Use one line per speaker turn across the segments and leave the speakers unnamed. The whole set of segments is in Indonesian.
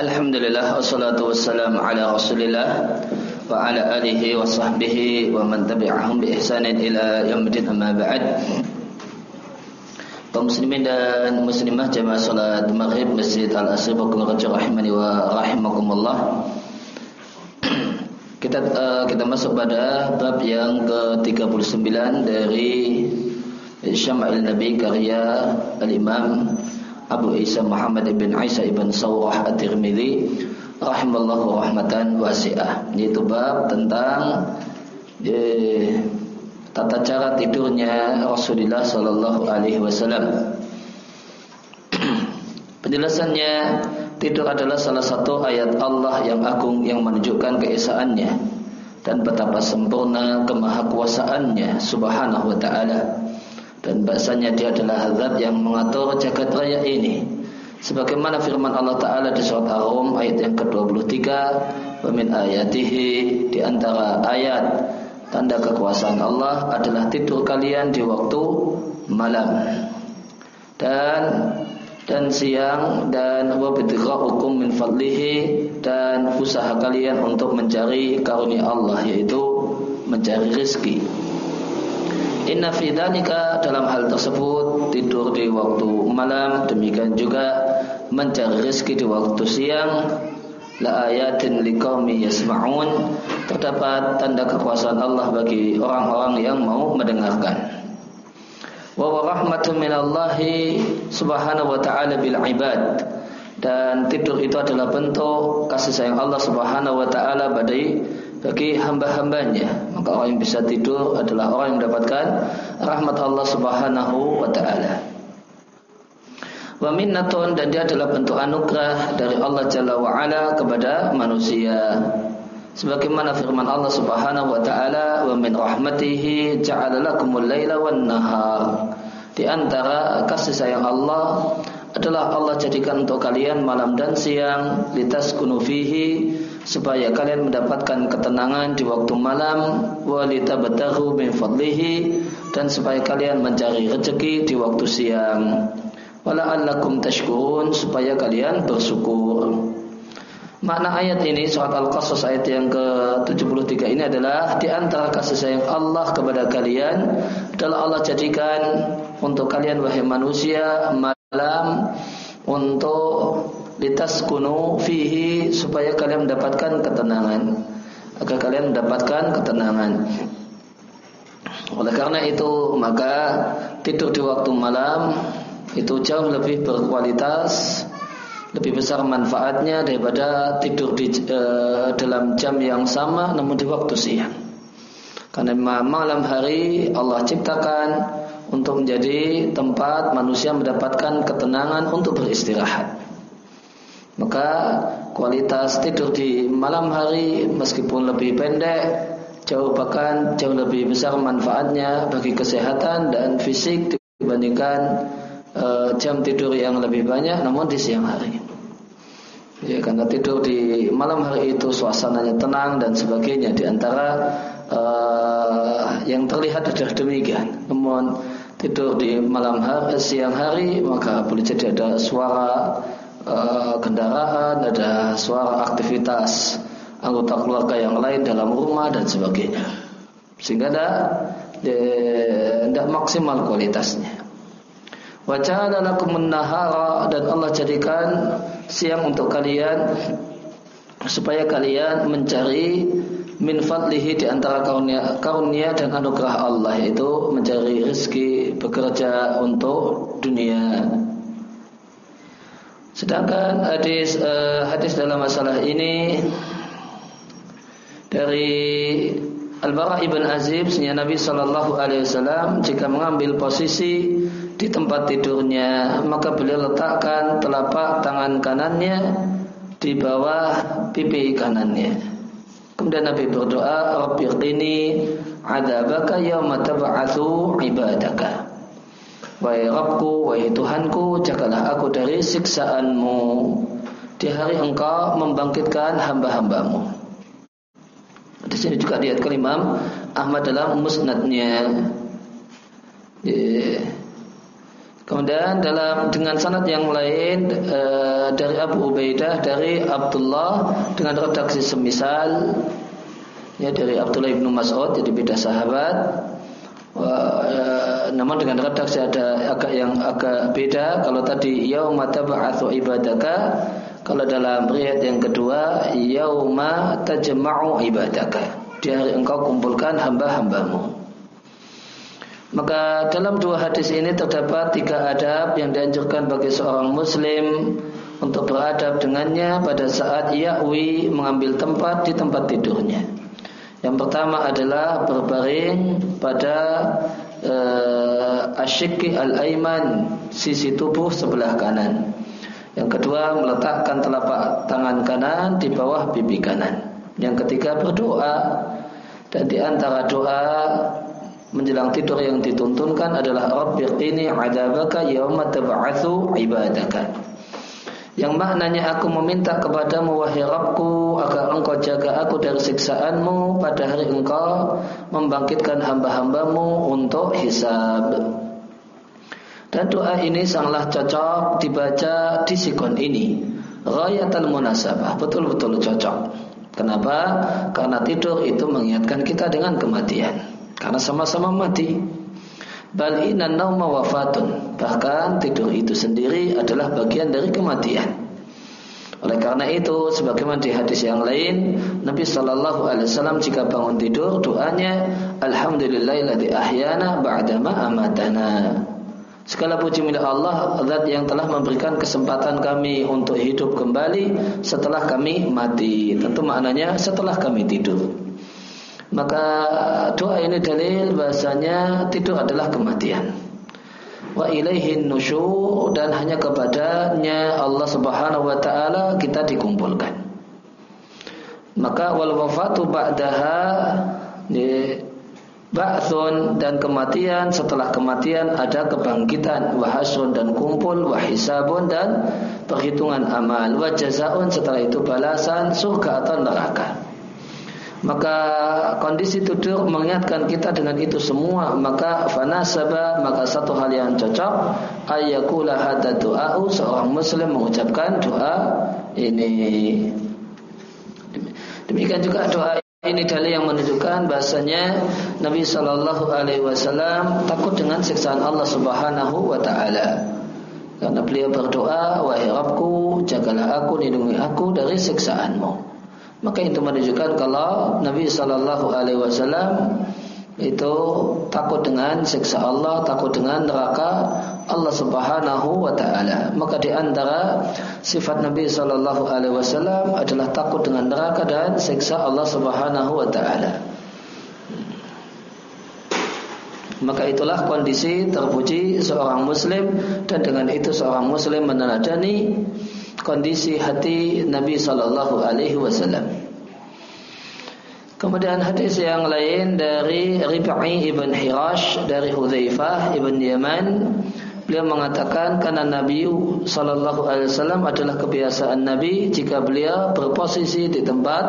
Alhamdulillah wassalatu wassalamu ala Rasulillah wa ala alihi wa sahbihi wa man tabi'ahum bi ihsanin ila yaumil amma ba'd. Kaum muslimin dan muslimah jamaah salat Maghrib Masjid Al-Asr Bogor rahimani wa rahimakumullah. Kita uh, kita masuk pada bab yang ke-39 dari Syama'il Nabi karya Al-Imam Abu Isa Muhammad ibn Isa ibn Sawrah At-Tirmidzi rahimallahu rahmatan wasi'ah. Yaitu bab tentang eh, tata cara tidurnya Rasulullah sallallahu alaihi wasallam. Penjelasannya tidur adalah salah satu ayat Allah yang agung yang menunjukkan keesaannya dan betapa sempurna kemahakuasaannya subhanahu wa ta'ala dan bahasanya dia adalah zat yang mengatur jagat raya ini. Sebagaimana firman Allah taala di surat Ar-Rum ayat yang ke-23 wa min ayatihi di antara ayat tanda kekuasaan Allah adalah tidur kalian di waktu malam. Dan dan siang dan hukum min fadlihi dan usaha kalian untuk mencari karunia Allah yaitu mencari rezeki Inna fi dhalika dalam hal tersebut tidur di waktu malam demikian juga mencari rezeki di waktu siang. La ayatin liqaumi yasma'un terdapat tanda kekuasaan Allah bagi orang-orang yang mau mendengarkan. Wa rahmatun minallahi subhanahu wa ta'ala bil ibad. Dan tidur itu adalah bentuk kasih sayang Allah subhanahu wa ta'ala bagi bagi hamba-hambanya. Maka orang yang bisa tidur adalah orang yang mendapatkan rahmat Allah Subhanahu wa taala. Wa minnatun dan dia adalah bentuk anugerah dari Allah Jalla wa ala kepada manusia. Sebagaimana firman Allah Subhanahu wa taala wa min rahmatihi ja'ala lakumul laila wan nahar. Di antara kasih sayang Allah adalah Allah jadikan untuk kalian malam dan siang litaskunu fihi supaya kalian mendapatkan ketenangan di waktu malam. Walita betahu min fadlihi dan supaya kalian mencari rezeki di waktu siang. Wala'allakum tashkurun supaya kalian bersyukur. Makna ayat ini surat Al-Qasas ayat yang ke-73 ini adalah di antara kasih sayang Allah kepada kalian adalah Allah jadikan untuk kalian wahai manusia malam untuk litaskunu fihi supaya kalian mendapatkan ketenangan. Agar kalian mendapatkan ketenangan. Oleh karena itu maka tidur di waktu malam itu jauh lebih berkualitas lebih besar manfaatnya daripada tidur di e, dalam jam yang sama namun di waktu siang. Karena malam hari Allah ciptakan untuk menjadi tempat manusia mendapatkan ketenangan untuk beristirahat maka kualitas tidur di malam hari meskipun lebih pendek jauh bahkan jauh lebih besar manfaatnya bagi kesehatan dan fisik dibandingkan uh, jam tidur yang lebih banyak namun di siang hari. Ya, karena tidur di malam hari itu suasananya tenang dan sebagainya di antara uh, yang terlihat adalah demikian. Namun tidur di malam hari siang hari maka boleh jadi ada suara Eh, kendaraan, ada suara aktivitas anggota keluarga yang lain dalam rumah dan sebagainya. Sehingga tidak maksimal kualitasnya. Wajah adalah nahara dan Allah jadikan siang untuk kalian supaya kalian mencari min fadlihi di antara karunia, karunia dan anugerah Allah yaitu mencari rezeki bekerja untuk dunia Sedangkan hadis uh, hadis dalam masalah ini dari Al-Bara ibn Azib sehingga Nabi Shallallahu Alaihi Wasallam jika mengambil posisi di tempat tidurnya maka beliau letakkan telapak tangan kanannya di bawah pipi kanannya. Kemudian Nabi berdoa, Rabbi qini adabaka yawma tab'atsu ibadaka. Wahai Rabbku, wahai Tuhanku, jagalah aku dari siksaanmu di hari engkau membangkitkan hamba-hambamu. Di sini juga lihat kelimam Ahmad dalam musnadnya. Kemudian dalam dengan sanad yang lain e, dari Abu Ubaidah dari Abdullah dengan redaksi semisal ya dari Abdullah bin Mas'ud jadi beda sahabat Wah, e, namun dengan redaksi ada agak yang agak beda. Kalau tadi yauma tab'atsu ibadaka. Kalau dalam riwayat yang kedua yauma tajma'u ibadaka. Di hari engkau kumpulkan hamba-hambamu. Maka dalam dua hadis ini terdapat tiga adab yang dianjurkan bagi seorang muslim untuk beradab dengannya pada saat ya'wi mengambil tempat di tempat tidurnya. Yang pertama adalah berbaring pada uh, al-aiman sisi tubuh sebelah kanan. Yang kedua meletakkan telapak tangan kanan di bawah pipi kanan. Yang ketiga berdoa dan di antara doa menjelang tidur yang dituntunkan adalah Rabbir ini adabaka yawma tab'atsu ibadaka. Yang maknanya aku meminta kepadamu wahai Rabbku agar engkau jaga aku dari siksaanmu pada hari engkau membangkitkan hamba-hambamu untuk hisab. Dan doa ini sangatlah cocok dibaca di sikon ini. Ghayatan munasabah, betul-betul cocok. Kenapa? Karena tidur itu mengingatkan kita dengan kematian karena sama-sama mati. Bal inna wafatun. Bahkan tidur itu sendiri adalah bagian dari kematian. Oleh karena itu, sebagaimana di hadis yang lain, Nabi Shallallahu Alaihi Wasallam jika bangun tidur doanya, Alhamdulillahilladzi ahyana ba'dama amatana. Segala puji milik Allah, Zat yang telah memberikan kesempatan kami untuk hidup kembali setelah kami mati. Tentu maknanya setelah kami tidur. Maka doa ini dalil bahasanya tidur adalah kematian. Wa ilaihin nusyur dan hanya kepadanya Allah Subhanahu wa taala kita dikumpulkan. Maka wal wafatu ba'daha ba'thun dan kematian setelah kematian ada kebangkitan wahasun dan kumpul wahisabun dan perhitungan amal wa jazaun setelah itu balasan surga atau neraka maka kondisi tidur mengingatkan kita dengan itu semua. Maka fanasaba maka satu hal yang cocok ayakula hadza du'a'u seorang muslim mengucapkan doa ini. Demikian juga doa ini dalil yang menunjukkan bahasanya Nabi Shallallahu Alaihi Wasallam takut dengan siksaan Allah Subhanahu Wa Taala. Karena beliau berdoa wahai Rabbku jagalah aku lindungi aku dari siksaanmu maka itu menunjukkan kalau Nabi Shallallahu Alaihi Wasallam itu takut dengan siksa Allah, takut dengan neraka Allah Subhanahu wa taala. Maka di antara sifat Nabi Shallallahu alaihi wasallam adalah takut dengan neraka dan siksa Allah Subhanahu wa taala. Maka itulah kondisi terpuji seorang muslim dan dengan itu seorang muslim meneladani kondisi hati Nabi Sallallahu Alaihi Wasallam. Kemudian hadis yang lain dari Rib'i ibn Hirash dari Hudzaifah ibn Yaman. Beliau mengatakan karena Nabi Sallallahu Alaihi Wasallam adalah kebiasaan Nabi jika beliau berposisi di tempat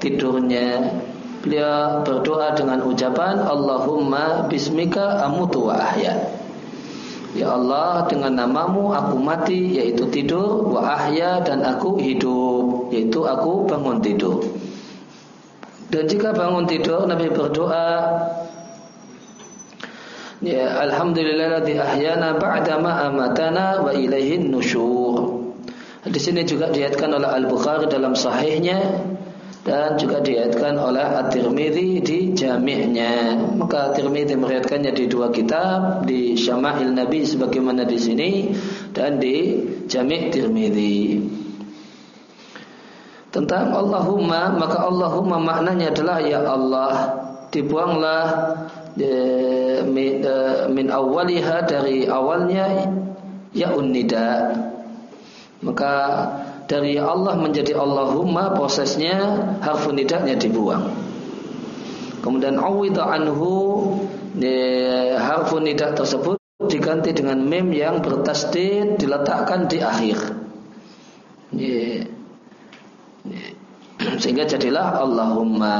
tidurnya. Beliau berdoa dengan ucapan Allahumma bismika amutu wa ahya Ya Allah dengan namamu aku mati yaitu tidur wa ahya dan aku hidup yaitu aku bangun tidur. Dan jika bangun tidur Nabi berdoa Ya alhamdulillah di ahyana ba'dama amatana wa ilaihin nusyur. Di sini juga diatkan oleh Al-Bukhari dalam sahihnya dan juga diatkan oleh At-Tirmidzi di jami'nya. Maka At-Tirmidzi meriatkannya di dua kitab, di Syama'il Nabi sebagaimana di sini dan di Jami' Tirmidzi. Tentang Allahumma, maka Allahumma maknanya adalah ya Allah, dibuanglah e, min, e, min awaliha dari awalnya ya unnida. Maka dari Allah menjadi Allahumma prosesnya harfun nidanya dibuang. Kemudian awidha anhu harfun nidah tersebut diganti dengan mim yang bertasdid diletakkan di akhir. Sehingga jadilah Allahumma.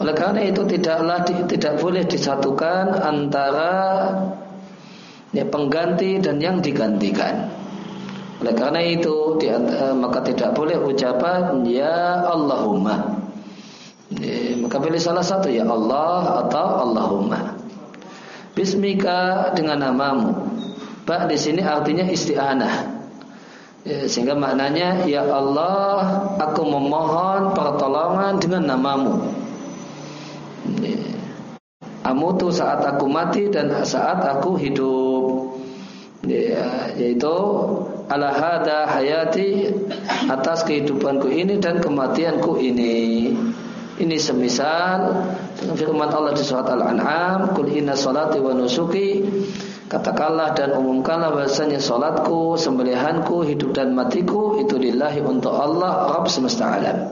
Oleh karena itu tidaklah tidak boleh disatukan antara ya pengganti dan yang digantikan. Oleh karena itu uh, maka tidak boleh ucapan ya Allahumma. Maka pilih salah satu ya Allah atau Allahumma. Bismika dengan namamu. Pak di sini artinya isti'anah. Ya, sehingga maknanya ya Allah aku memohon pertolongan dengan namamu. Amutu saat aku mati dan saat aku hidup. Ya, yaitu ala hada hayati atas kehidupanku ini dan kematianku ini. Ini semisal firman Allah di surat Al-An'am, "Qul inna salati wa nusuki" Katakanlah dan umumkanlah bahasanya salatku, sembelihanku, hidup dan matiku itu lillahi untuk Allah Rabb semesta alam.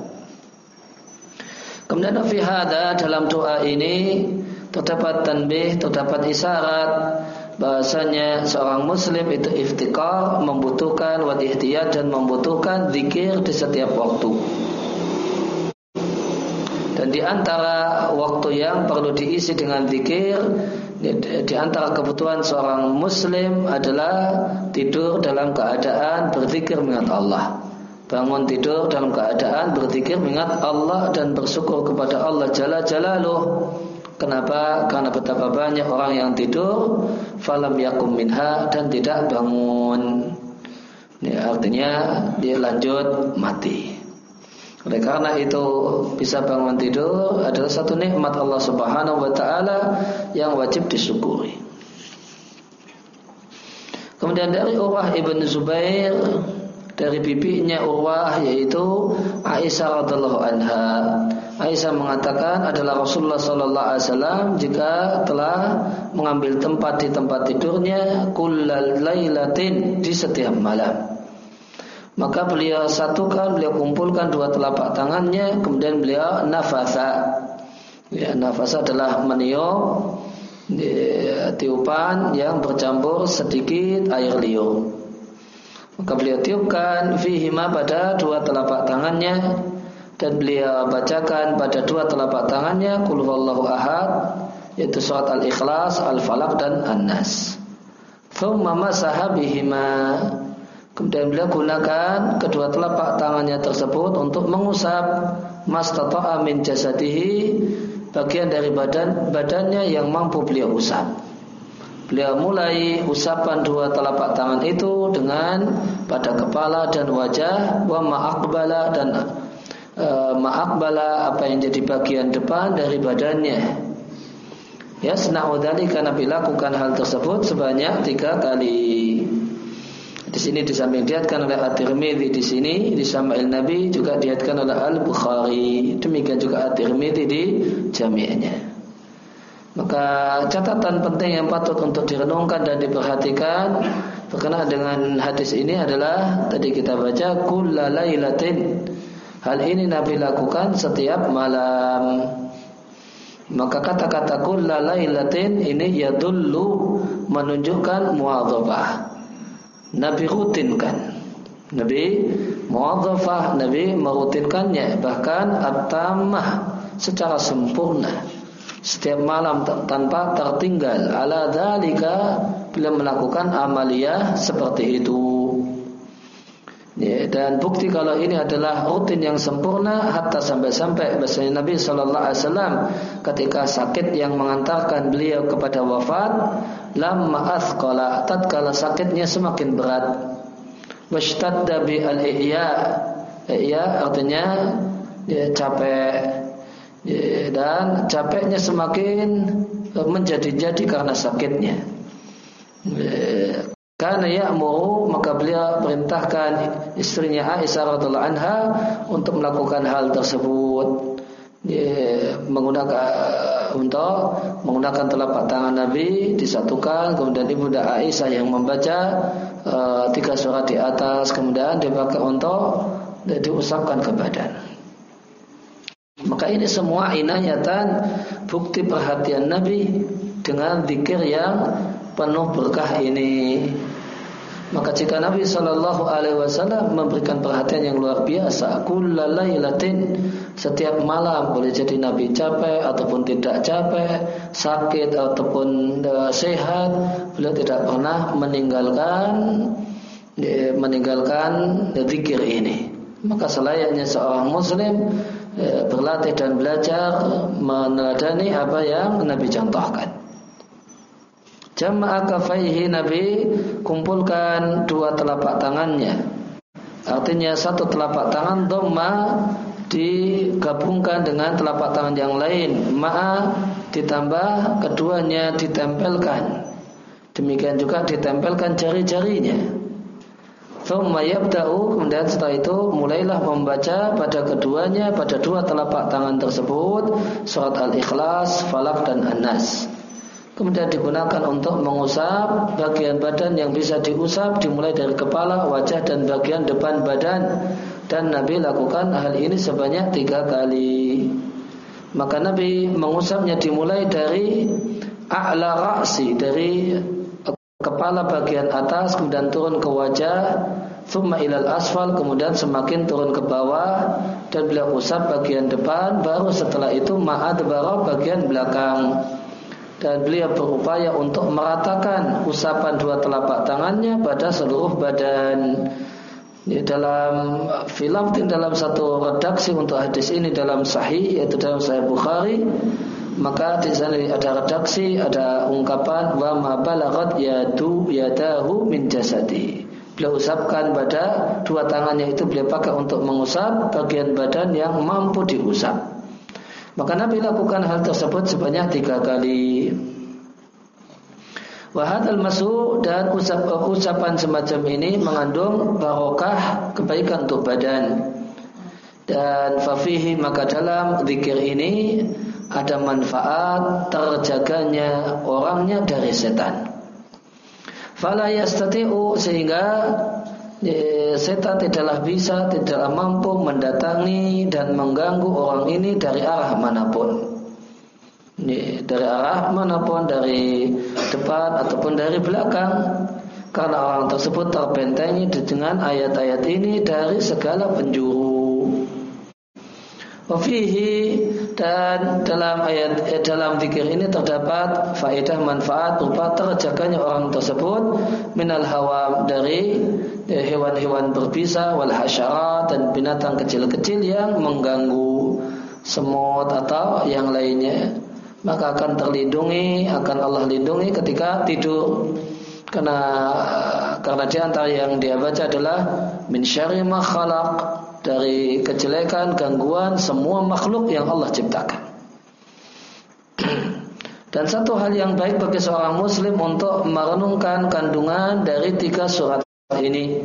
Kemudian fi hada dalam doa ini terdapat tanbih, terdapat isyarat bahasanya seorang muslim itu iftikar membutuhkan wad ihtiyat dan membutuhkan zikir di setiap waktu. Dan di antara waktu yang perlu diisi dengan zikir di antara kebutuhan seorang muslim adalah tidur dalam keadaan berzikir mengingat Allah. Bangun tidur dalam keadaan berzikir mengingat Allah dan bersyukur kepada Allah Jalla Jalaluh Kenapa? Karena betapa banyak orang yang tidur falam yakum minha dan tidak bangun. Ini artinya dia lanjut mati. Oleh karena itu bisa bangun tidur adalah satu nikmat Allah Subhanahu wa taala yang wajib disyukuri. Kemudian dari Urwah ibn Zubair dari bibinya Urwah yaitu Aisyah radhiallahu anha. Aisyah mengatakan adalah Rasulullah sallallahu alaihi wasallam jika telah mengambil tempat di tempat tidurnya kullal lailatin di setiap malam. Maka beliau satukan, beliau kumpulkan dua telapak tangannya, kemudian beliau nafasa. Ya, nafasa adalah meniup tiupan yang bercampur sedikit air liur. Maka beliau tiupkan fihima pada dua telapak tangannya dan beliau bacakan pada dua telapak tangannya kul huwallahu ahad yaitu surat al-ikhlas, al-falaq dan an-nas. Thumma masaha bihima Kemudian beliau gunakan kedua telapak tangannya tersebut untuk mengusap mastata'a min jasadihi bagian dari badan badannya yang mampu beliau usap. Beliau mulai usapan dua telapak tangan itu dengan pada kepala dan wajah wa ma'akbala dan e, ma'akbala apa yang jadi bagian depan dari badannya. Ya senau karena bila lakukan hal tersebut sebanyak tiga kali. Di sini di samping diatkan oleh At-Tirmidzi di sini di Sama'il Nabi juga diatkan oleh Al-Bukhari. Demikian juga At-Tirmidzi di jami'nya. Maka catatan penting yang patut untuk direnungkan dan diperhatikan berkenaan dengan hadis ini adalah tadi kita baca kullalailatin. Hal ini Nabi lakukan setiap malam. Maka kata-kata kullalailatin ini ya dulu menunjukkan muadzabah. Nabi rutinkan. Nabi muadzafah, Nabi merutinkannya bahkan at-tamah secara sempurna setiap malam tanpa tertinggal ala dalika bila melakukan amalia seperti itu ya, dan bukti kalau ini adalah rutin yang sempurna hatta sampai-sampai bahasanya Nabi Shallallahu Alaihi Wasallam ketika sakit yang mengantarkan beliau kepada wafat lamma athqala tatkala sakitnya semakin berat. Washtadda bi al-i'ya. Iya artinya dia capek. Ya, dan capeknya semakin menjadi-jadi karena sakitnya. Ya, karena ya mau maka beliau perintahkan istrinya Aisyah radhiallahu anha untuk melakukan hal tersebut. Menggunakan untuk menggunakan telapak tangan Nabi disatukan kemudian ibunda Aisyah yang membaca uh, tiga surat di atas kemudian dipakai untuk diusapkan ke badan. Maka ini semua inayatan bukti perhatian Nabi dengan zikir yang penuh berkah ini. Maka jika Nabi Shallallahu Alaihi Wasallam memberikan perhatian yang luar biasa, kulalailatin setiap malam boleh jadi Nabi capek ataupun tidak capek, sakit ataupun uh, sehat, beliau tidak pernah meninggalkan uh, meninggalkan zikir ini. Maka selayaknya seorang Muslim uh, berlatih dan belajar meneladani apa yang Nabi contohkan. Jama'a kafaihi Nabi kumpulkan dua telapak tangannya. Artinya satu telapak tangan dhamma digabungkan dengan telapak tangan yang lain. Ma'a ditambah keduanya ditempelkan. Demikian juga ditempelkan jari-jarinya. Thumma yabda'u kemudian setelah itu mulailah membaca pada keduanya pada dua telapak tangan tersebut surat Al-Ikhlas, Falak dan An-Nas kemudian digunakan untuk mengusap bagian badan yang bisa diusap dimulai dari kepala, wajah dan bagian depan badan dan Nabi lakukan hal ini sebanyak tiga kali. Maka Nabi mengusapnya dimulai dari a'la ra'si dari kepala bagian atas kemudian turun ke wajah thumma ilal asfal kemudian semakin turun ke bawah dan beliau usap bagian depan baru setelah itu ma'ad bagian belakang dan beliau berupaya untuk meratakan usapan dua telapak tangannya pada seluruh badan. Di dalam film dalam satu redaksi untuk hadis ini dalam sahih yaitu dalam sahih Bukhari maka di sana ada redaksi ada ungkapan wa ma balagat yadu yadahu min jasadi beliau usapkan pada dua tangannya itu beliau pakai untuk mengusap bagian badan yang mampu diusap maka Nabi lakukan hal tersebut sebanyak tiga kali. Wahad al-masu dan usap, ucapan semacam ini mengandung barokah kebaikan untuk badan. Dan fafihi maka dalam zikir ini ada manfaat terjaganya orangnya dari setan. Fala yastati'u sehingga setan tidaklah bisa, tidaklah mampu mendatangi dan mengganggu orang ini dari arah mana pun. Dari arah mana pun, dari depan ataupun dari belakang. Karena orang tersebut terbentengi dengan ayat-ayat ini dari segala penjuru. Wafihi dan dalam ayat eh, dalam zikir ini terdapat faedah manfaat berupa terjaganya orang tersebut minal hawa dari eh, hewan-hewan berbisa wal hasyarat dan binatang kecil-kecil yang mengganggu semut atau yang lainnya. Maka akan terlindungi akan Allah lindungi ketika tidur. Karena karena di antara yang dia baca adalah min syarri khalaq dari kejelekan, gangguan semua makhluk yang Allah ciptakan. Dan satu hal yang baik bagi seorang muslim untuk merenungkan kandungan dari tiga surat ini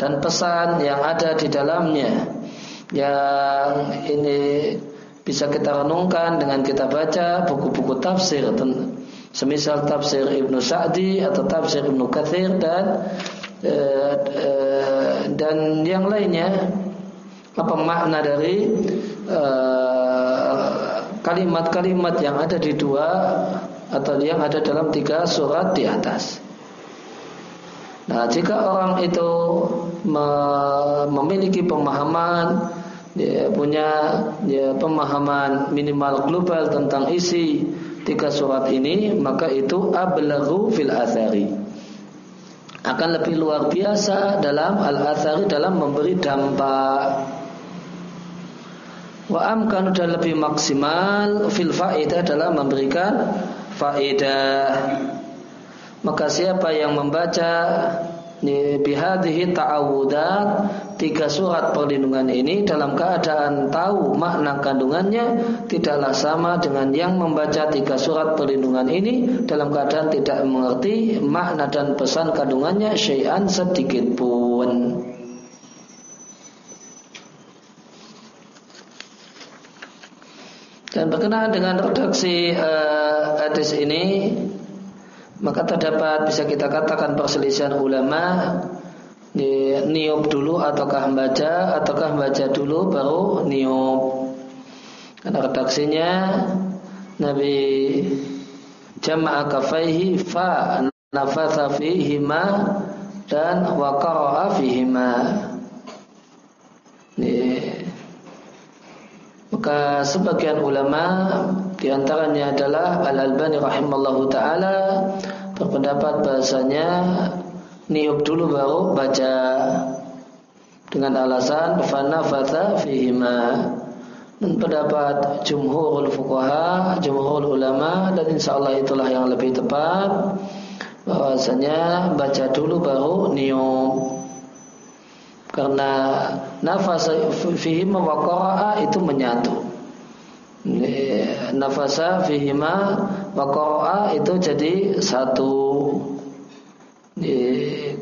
dan pesan yang ada di dalamnya yang ini bisa kita renungkan dengan kita baca buku-buku tafsir semisal tafsir Ibnu Sa'di atau tafsir Ibnu Katsir dan eh, eh, dan yang lainnya apa makna dari eh, kalimat-kalimat uh, yang ada di dua atau yang ada dalam tiga surat di atas. Nah, jika orang itu me memiliki pemahaman, dia punya ya, pemahaman minimal global tentang isi tiga surat ini, maka itu ablaghu fil athari akan lebih luar biasa dalam al-athari dalam memberi dampak Wa amkanu dan lebih maksimal fil faedah dalam memberikan faedah. Maka siapa yang membaca bihadhihi ta'awudat tiga surat perlindungan ini dalam keadaan tahu makna kandungannya tidaklah sama dengan yang membaca tiga surat perlindungan ini dalam keadaan tidak mengerti makna dan pesan kandungannya syai'an sedikit pun. Berkenaan dengan redaksi uh, hadis ini maka terdapat bisa kita katakan perselisihan ulama di niup dulu ataukah membaca ataukah membaca dulu baru niup. Karena redaksinya Nabi jama'a kafaihi fa nafatha fihi ma dan wa qara'a fihima. Maka sebagian ulama di antaranya adalah Al Albani rahimallahu taala berpendapat bahasanya niup dulu baru baca dengan alasan fana fata fihima. Dan pendapat jumhurul fuqaha, jumhurul ulama dan insyaallah itulah yang lebih tepat bahwasanya baca dulu baru niup karena nafas fihima wa itu menyatu. Nafasa fihima wa itu jadi satu.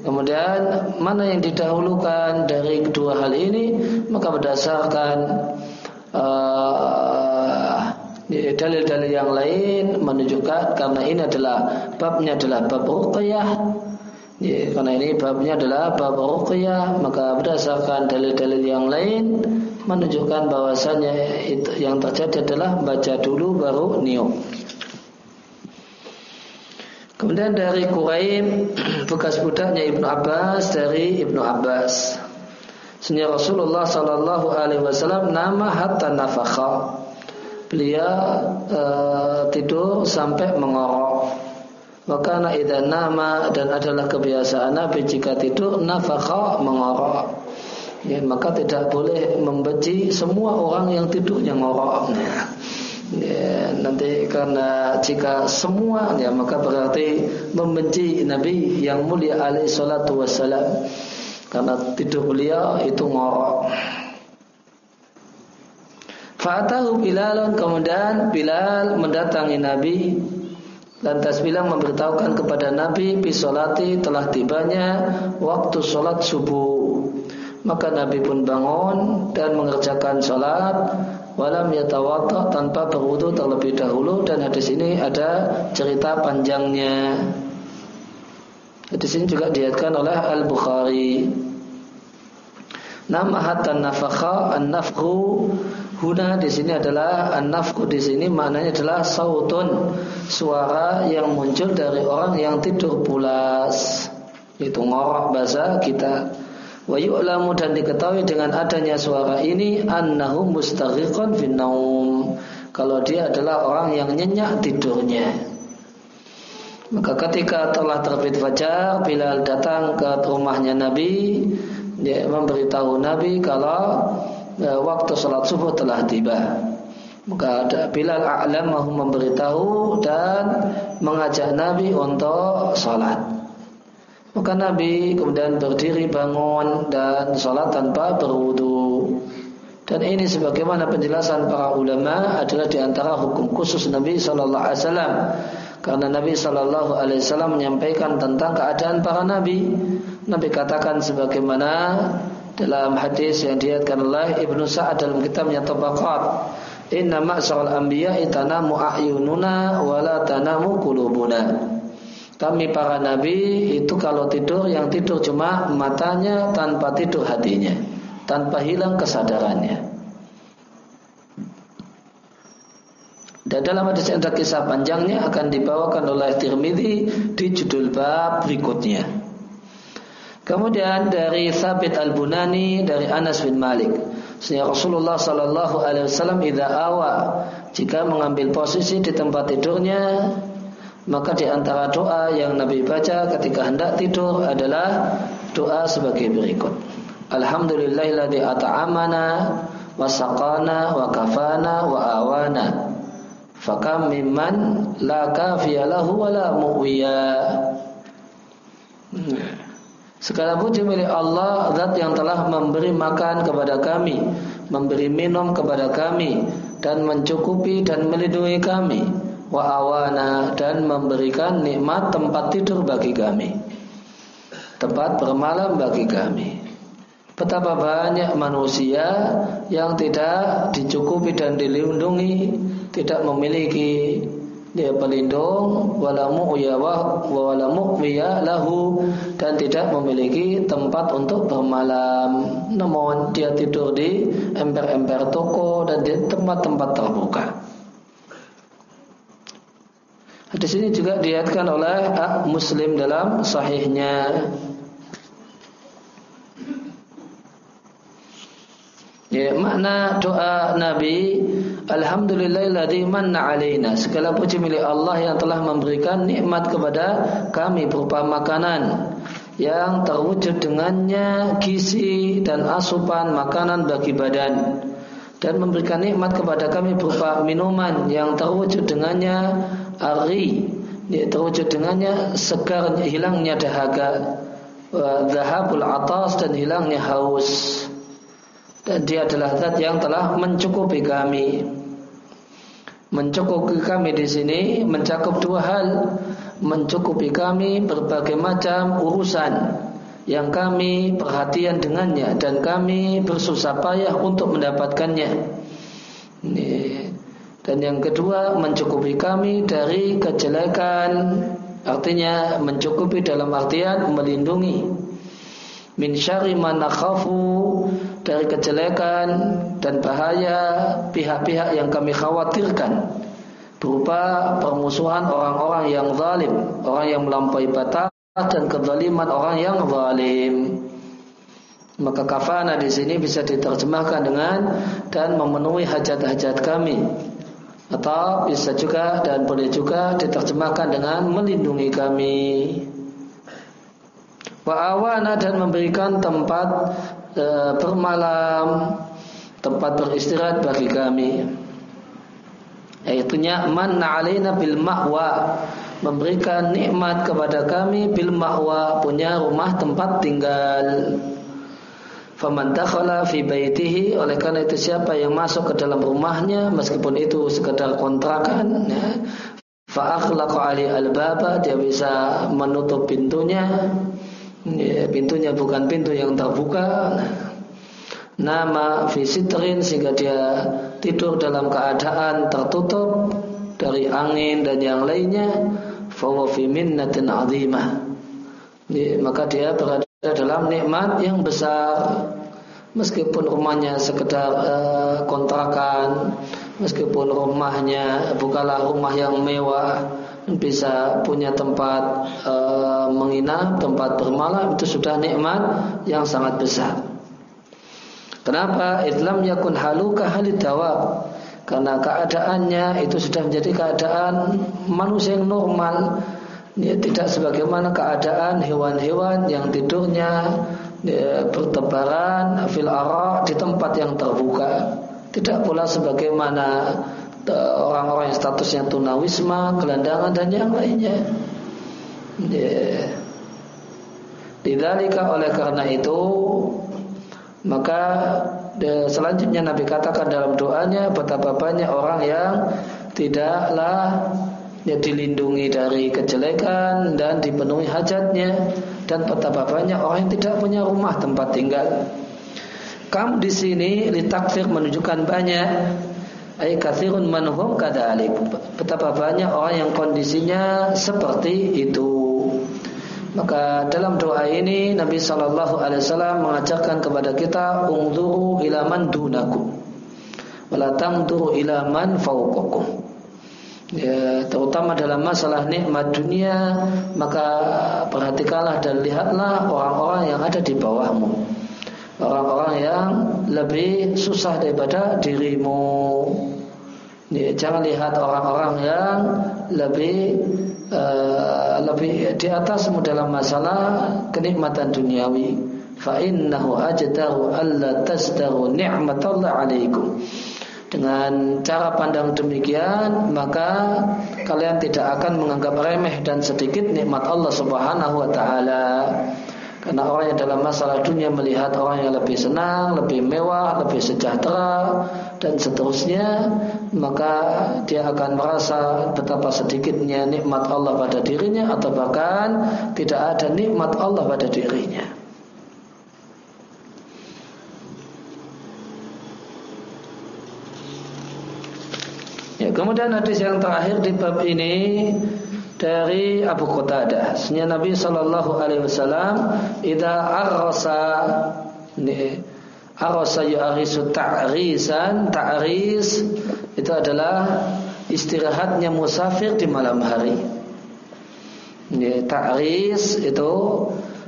Kemudian mana yang didahulukan dari kedua hal ini maka berdasarkan uh, dalil-dalil yang lain menunjukkan karena ini adalah babnya adalah bab ruqyah ya, karena ini babnya adalah bab ruqyah maka berdasarkan dalil-dalil yang lain menunjukkan bahwasanya itu yang terjadi adalah baca dulu baru niup Kemudian dari Quraim bekas budaknya Ibnu Abbas dari Ibnu Abbas Sehingga Rasulullah Sallallahu Alaihi Wasallam nama hatta nafakha. Beliau e, tidur sampai mengorok. Wakana idan nama dan adalah kebiasaan Nabi jika tidur nafakha mengorok. Ya, maka tidak boleh membenci semua orang yang tidurnya ngorok. Ya, nanti karena jika semua ya maka berarti membenci Nabi yang mulia alaihi salatu wassalam karena tidur beliau itu ngorok. Fa'atahu Bilalun kemudian Bilal mendatangi Nabi lantas bilang memberitahukan kepada Nabi bisolati telah tibanya waktu sholat subuh. Maka Nabi pun bangun dan mengerjakan sholat walam yatawadda tanpa berwudu terlebih dahulu dan hadis ini ada cerita panjangnya. Di sini juga diatkan oleh Al Bukhari. Nama hatta nafakha an nafku huna di sini adalah an nafku di sini maknanya adalah sautun suara yang muncul dari orang yang tidur pulas. Itu ngorok bahasa kita. Wa yu'lamu dan diketahui dengan adanya suara ini annahu mustaghiqan fin naum. Kalau dia adalah orang yang nyenyak tidurnya. Maka ketika telah terbit fajar, Bilal datang ke rumahnya Nabi, dia memberitahu Nabi kalau e, waktu sholat subuh telah tiba. Maka Bilal A'lam mahu memberitahu dan mengajak Nabi untuk sholat. Maka Nabi kemudian berdiri bangun dan sholat tanpa berwudu. Dan ini sebagaimana penjelasan para ulama adalah di antara hukum khusus Nabi Sallallahu Alaihi Wasallam karena Nabi Shallallahu Alaihi Wasallam menyampaikan tentang keadaan para nabi. Nabi katakan sebagaimana dalam hadis yang diatkan oleh Ibnu Sa'ad dalam kitabnya Tabaqat. Inna ma'syarul anbiya itanamu a'yununa wa la tanamu qulubuna. Kami para nabi itu kalau tidur yang tidur cuma matanya tanpa tidur hatinya, tanpa hilang kesadarannya. Dan dalam hadis yang ada panjangnya akan dibawakan oleh Tirmidzi di judul bab berikutnya. Kemudian dari Thabit Al-Bunani dari Anas bin Malik. Sehingga Rasulullah Sallallahu Alaihi Wasallam idza awa jika mengambil posisi di tempat tidurnya maka di antara doa yang Nabi baca ketika hendak tidur adalah doa sebagai berikut. Alhamdulillahilladzi ata'amana wa saqana wa kafana wa awana Fakam mimman la kafiyalahu wa la mu'wiya. Segala puji milik Allah Zat yang telah memberi makan kepada kami Memberi minum kepada kami Dan mencukupi dan melindungi kami Wa awana Dan memberikan nikmat tempat tidur bagi kami Tempat bermalam bagi kami. Betapa banyak manusia Yang tidak dicukupi dan dilindungi tidak memiliki dia pelindung wala mu'ya wala mu'ya lahu dan tidak memiliki tempat untuk bermalam. Namun dia tidur di emper-emper toko dan di tempat-tempat terbuka. Di sini juga diatkan oleh Muslim dalam sahihnya Ya, makna doa Nabi Alhamdulillahilladzi manna alaina. Segala puji milik Allah yang telah memberikan nikmat kepada kami berupa makanan yang terwujud dengannya gizi dan asupan makanan bagi badan dan memberikan nikmat kepada kami berupa minuman yang terwujud dengannya ari terwujud dengannya segar hilangnya dahaga zahabul atas dan hilangnya haus dan dia adalah zat yang telah mencukupi kami. Mencukupi kami di sini mencakup dua hal, mencukupi kami berbagai macam urusan yang kami perhatian dengannya dan kami bersusah payah untuk mendapatkannya. Dan yang kedua mencukupi kami dari kejelekan, artinya mencukupi dalam artian melindungi min syari dari kejelekan dan bahaya pihak-pihak yang kami khawatirkan berupa permusuhan orang-orang yang zalim, orang yang melampaui batas dan kezaliman orang yang zalim. Maka kafana di sini bisa diterjemahkan dengan dan memenuhi hajat-hajat kami. Atau bisa juga dan boleh juga diterjemahkan dengan melindungi kami. Wa awana dan memberikan tempat e, bermalam, tempat beristirahat bagi kami. Yaitunya manna alaina bil ma'wa memberikan nikmat kepada kami bil ma'wa punya rumah tempat tinggal. Faman dakhala fi baitihi oleh karena itu siapa yang masuk ke dalam rumahnya meskipun itu sekedar kontrakan ya, fa akhlaqa ali al-baba dia bisa menutup pintunya ya, pintunya bukan pintu yang terbuka nama visitrin sehingga dia tidur dalam keadaan tertutup dari angin dan yang lainnya fawa fi azimah. Ya, maka dia berada dalam nikmat yang besar. Meskipun rumahnya sekedar uh, kontrakan meskipun rumahnya bukanlah rumah yang mewah bisa punya tempat e, menginap, tempat bermalam itu sudah nikmat yang sangat besar. Kenapa? Islam yakun haluka halidawab. Karena keadaannya itu sudah menjadi keadaan manusia yang normal. Dia tidak sebagaimana keadaan hewan-hewan yang tidurnya ya, bertebaran fil di tempat yang terbuka. Tidak pula sebagaimana orang-orang yang statusnya tunawisma, gelandangan dan yang lainnya. Didalika oleh karena itu maka selanjutnya Nabi katakan dalam doanya betapa banyak orang yang tidaklah ya dilindungi dari kejelekan dan dipenuhi hajatnya dan betapa banyak orang yang tidak punya rumah tempat tinggal. Kamu di sini litakfir menunjukkan banyak ay kathirun manhum kadalik. Betapa banyak orang yang kondisinya seperti itu. Maka dalam doa ini Nabi Shallallahu Alaihi Wasallam mengajarkan kepada kita ungduru ilaman dunaku, walatang turu ilaman fauqakum. Ya, terutama dalam masalah nikmat dunia maka perhatikanlah dan lihatlah orang-orang yang ada di bawahmu orang-orang yang lebih susah daripada dirimu. Jangan lihat orang-orang yang lebih uh, lebih di atasmu dalam masalah kenikmatan duniawi. Fa innahu ajdaru alla tasdaru ni'matallah alaikum. Dengan cara pandang demikian, maka kalian tidak akan menganggap remeh dan sedikit nikmat Allah Subhanahu wa taala. Karena orang yang dalam masalah dunia melihat orang yang lebih senang, lebih mewah, lebih sejahtera dan seterusnya, maka dia akan merasa betapa sedikitnya nikmat Allah pada dirinya atau bahkan tidak ada nikmat Allah pada dirinya. Ya, kemudian hadis yang terakhir di bab ini dari Abu Qatadah. Sebenarnya Nabi Shallallahu Alaihi Wasallam ida arasa arasa yu'arisu ta'risan ta'ris itu adalah istirahatnya musafir di malam hari. Ta'ris itu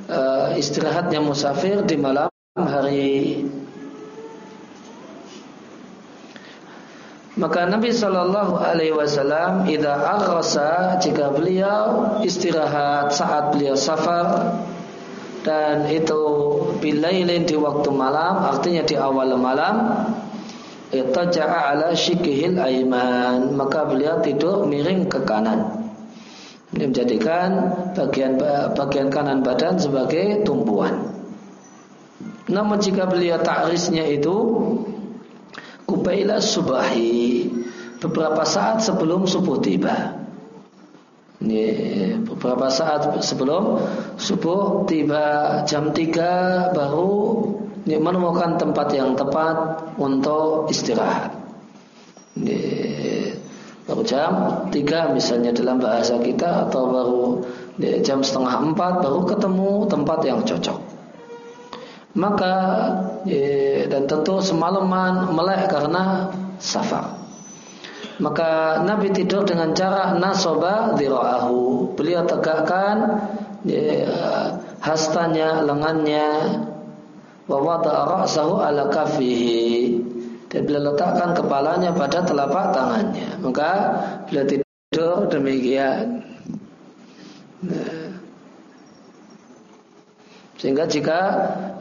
uh, istirahatnya musafir di malam hari. Maka Nabi Shallallahu Alaihi Wasallam idza aghrasa jika beliau istirahat saat beliau safar dan itu bilailin di waktu malam artinya di awal malam itaja'a ala shikihil aiman maka beliau tidur miring ke kanan. Ini menjadikan bagian bagian kanan badan sebagai tumpuan. Namun jika beliau takrisnya itu Kubaila subahi beberapa saat sebelum subuh tiba. Ini beberapa saat sebelum subuh tiba jam 3 baru menemukan tempat yang tepat untuk istirahat. Ini baru jam 3 misalnya dalam bahasa kita atau baru jam setengah 4 baru ketemu tempat yang cocok maka ya, dan tentu semalaman melek karena safar. Maka Nabi tidur dengan cara nasoba diraahu. Beliau tegakkan ya, hastanya, lengannya, wa wada'a ra'sahu ala kafihi. Dan beliau letakkan kepalanya pada telapak tangannya. Maka beliau tidur demikian. Nah, sehingga jika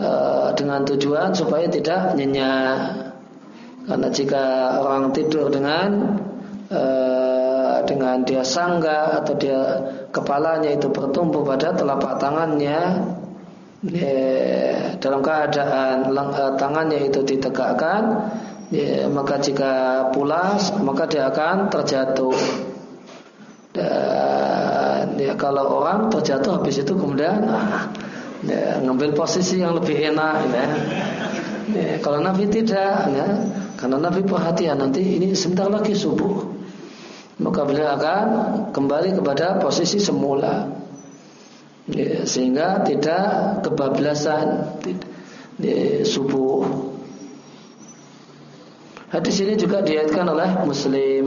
e, dengan tujuan supaya tidak nyenyak. Karena jika orang tidur dengan e, dengan dia sangga atau dia kepalanya itu bertumbuh pada telapak tangannya e, dalam keadaan e, tangannya itu ditegakkan ya, maka jika pulas maka dia akan terjatuh dan ya, kalau orang terjatuh habis itu kemudian nah, ya, ngambil posisi yang lebih enak ya. ya kalau Nabi tidak ya, karena Nabi perhatian nanti ini sebentar lagi subuh. Maka beliau akan kembali kepada posisi semula. Ya, sehingga tidak kebablasan di subuh. Hadis ini juga diatkan oleh Muslim.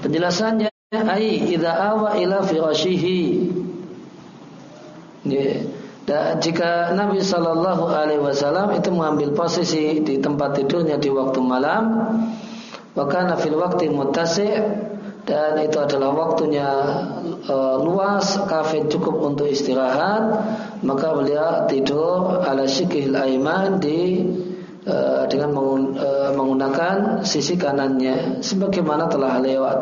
Penjelasannya ai idza awa ila firashihi Ya. Dan jika Nabi Shallallahu Alaihi Wasallam itu mengambil posisi di tempat tidurnya di waktu malam, maka nafil waktu mutasi dan itu adalah waktunya e, luas, kafe cukup untuk istirahat, maka beliau tidur ala syikil aiman di e, dengan e, menggunakan sisi kanannya, sebagaimana telah lewat.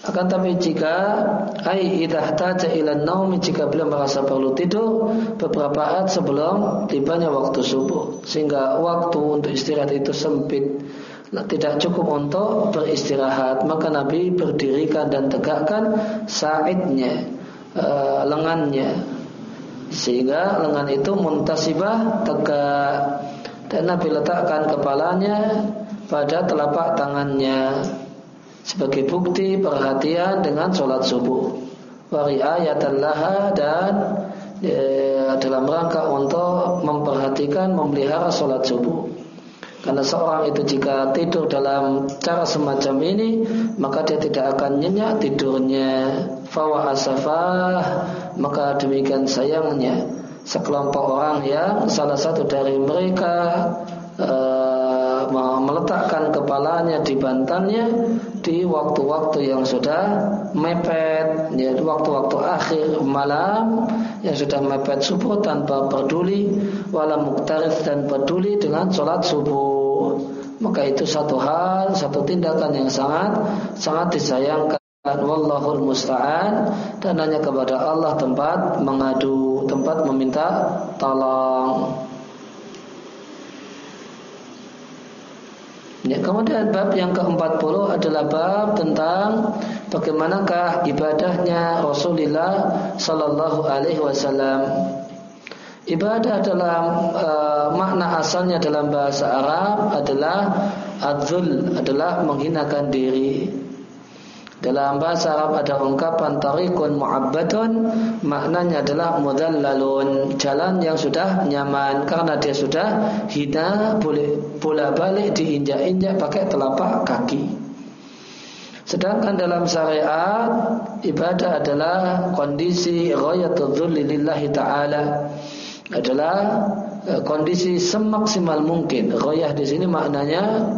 Akan tapi jika ai idah taja ila naumi jika beliau merasa perlu tidur beberapa saat sebelum tibanya waktu subuh. Sehingga waktu untuk istirahat itu sempit. Tidak cukup untuk beristirahat. Maka Nabi berdirikan dan tegakkan saidnya e, lengannya. Sehingga lengan itu muntasibah tegak. Dan Nabi letakkan kepalanya pada telapak tangannya sebagai bukti perhatian dengan sholat subuh. Wariayatan laha dan e, dalam rangka untuk memperhatikan memelihara sholat subuh. Karena seorang itu jika tidur dalam cara semacam ini maka dia tidak akan nyenyak tidurnya. Fawa asafah maka demikian sayangnya. Sekelompok orang yang salah satu dari mereka e, meletakkan kepalanya di bantannya di waktu-waktu yang sudah mepet, ya waktu-waktu akhir malam yang sudah mepet subuh tanpa peduli wala muktarif dan peduli dengan sholat subuh. Maka itu satu hal, satu tindakan yang sangat sangat disayangkan. Wallahul musta'an dan hanya kepada Allah tempat mengadu, tempat meminta tolong. Ya, kemudian bab yang ke-40 adalah bab tentang bagaimanakah ibadahnya Rasulullah sallallahu alaihi wasallam. Ibadah dalam uh, makna asalnya dalam bahasa Arab adalah adzul adalah menghinakan diri. Dalam bahasa Arab ada ungkapan tarikun mu'abbadun maknanya adalah mudallalun jalan yang sudah nyaman karena dia sudah hina boleh bola balik diinjak-injak pakai telapak kaki. Sedangkan dalam syariat ibadah adalah kondisi ghayatul lillahi taala adalah eh, kondisi semaksimal mungkin. Ghayah di sini maknanya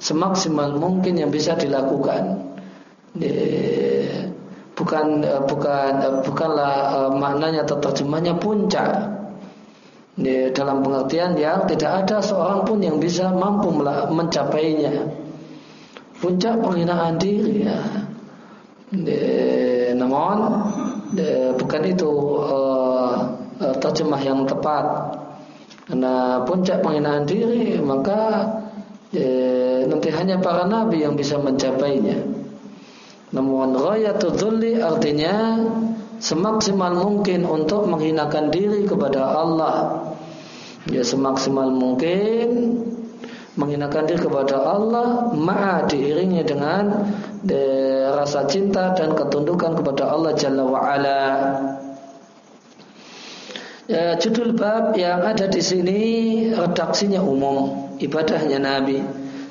semaksimal mungkin yang bisa dilakukan. Bukan bukan bukanlah maknanya atau terjemahnya puncak. Dalam pengertian yang tidak ada seorang pun yang bisa mampu mencapainya. Puncak penghinaan diri ya. Namun bukan itu terjemah yang tepat. Karena puncak penghinaan diri maka eh, nanti hanya para nabi yang bisa mencapainya. Namun ghayatul dzulli artinya semaksimal mungkin untuk menghinakan diri kepada Allah. Ya semaksimal mungkin menghinakan diri kepada Allah ma'a diiringi dengan de, rasa cinta dan ketundukan kepada Allah Jalla wa ala. Ya, judul bab yang ada di sini redaksinya umum, ibadahnya Nabi.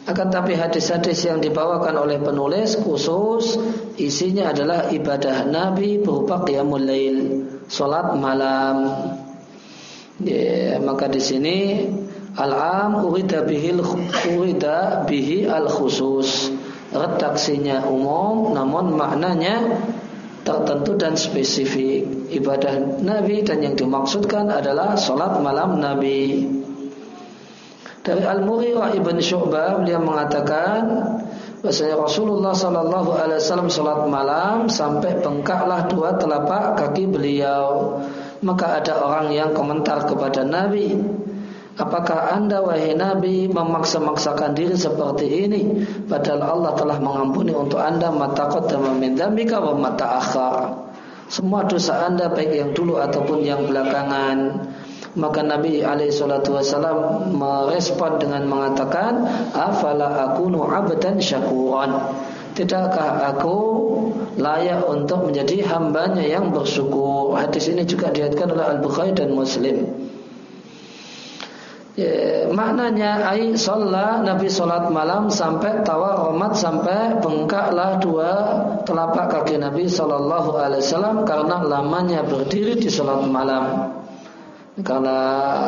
Akan tapi hadis-hadis yang dibawakan oleh penulis khusus isinya adalah ibadah Nabi berupa qiyamul lail, salat malam. Ya, maka di sini al-am urida urida bihi al-khusus. Redaksinya umum namun maknanya tertentu dan spesifik ibadah Nabi dan yang dimaksudkan adalah sholat malam Nabi. Dari Al-Mughirah ibn Syu'bah beliau mengatakan bahasanya Rasulullah Sallallahu Alaihi Wasallam sholat malam sampai bengkaklah dua telapak kaki beliau. Maka ada orang yang komentar kepada Nabi, Apakah anda wahai Nabi memaksa-maksakan diri seperti ini? Padahal Allah telah mengampuni untuk anda Mata dan memindamika wa mata akhar Semua dosa anda baik yang dulu ataupun yang belakangan Maka Nabi SAW merespon dengan mengatakan Afala akunu abdan syakuran? Tidakkah aku layak untuk menjadi hambanya yang bersyukur? Hadis ini juga dilihatkan oleh Al-Bukhari dan Muslim. Ya, maknanya ai sholat Nabi sholat malam sampai tawaromat sampai bengkaklah dua telapak kaki Nabi Shallallahu Alaihi Wasallam karena lamanya berdiri di sholat malam. Karena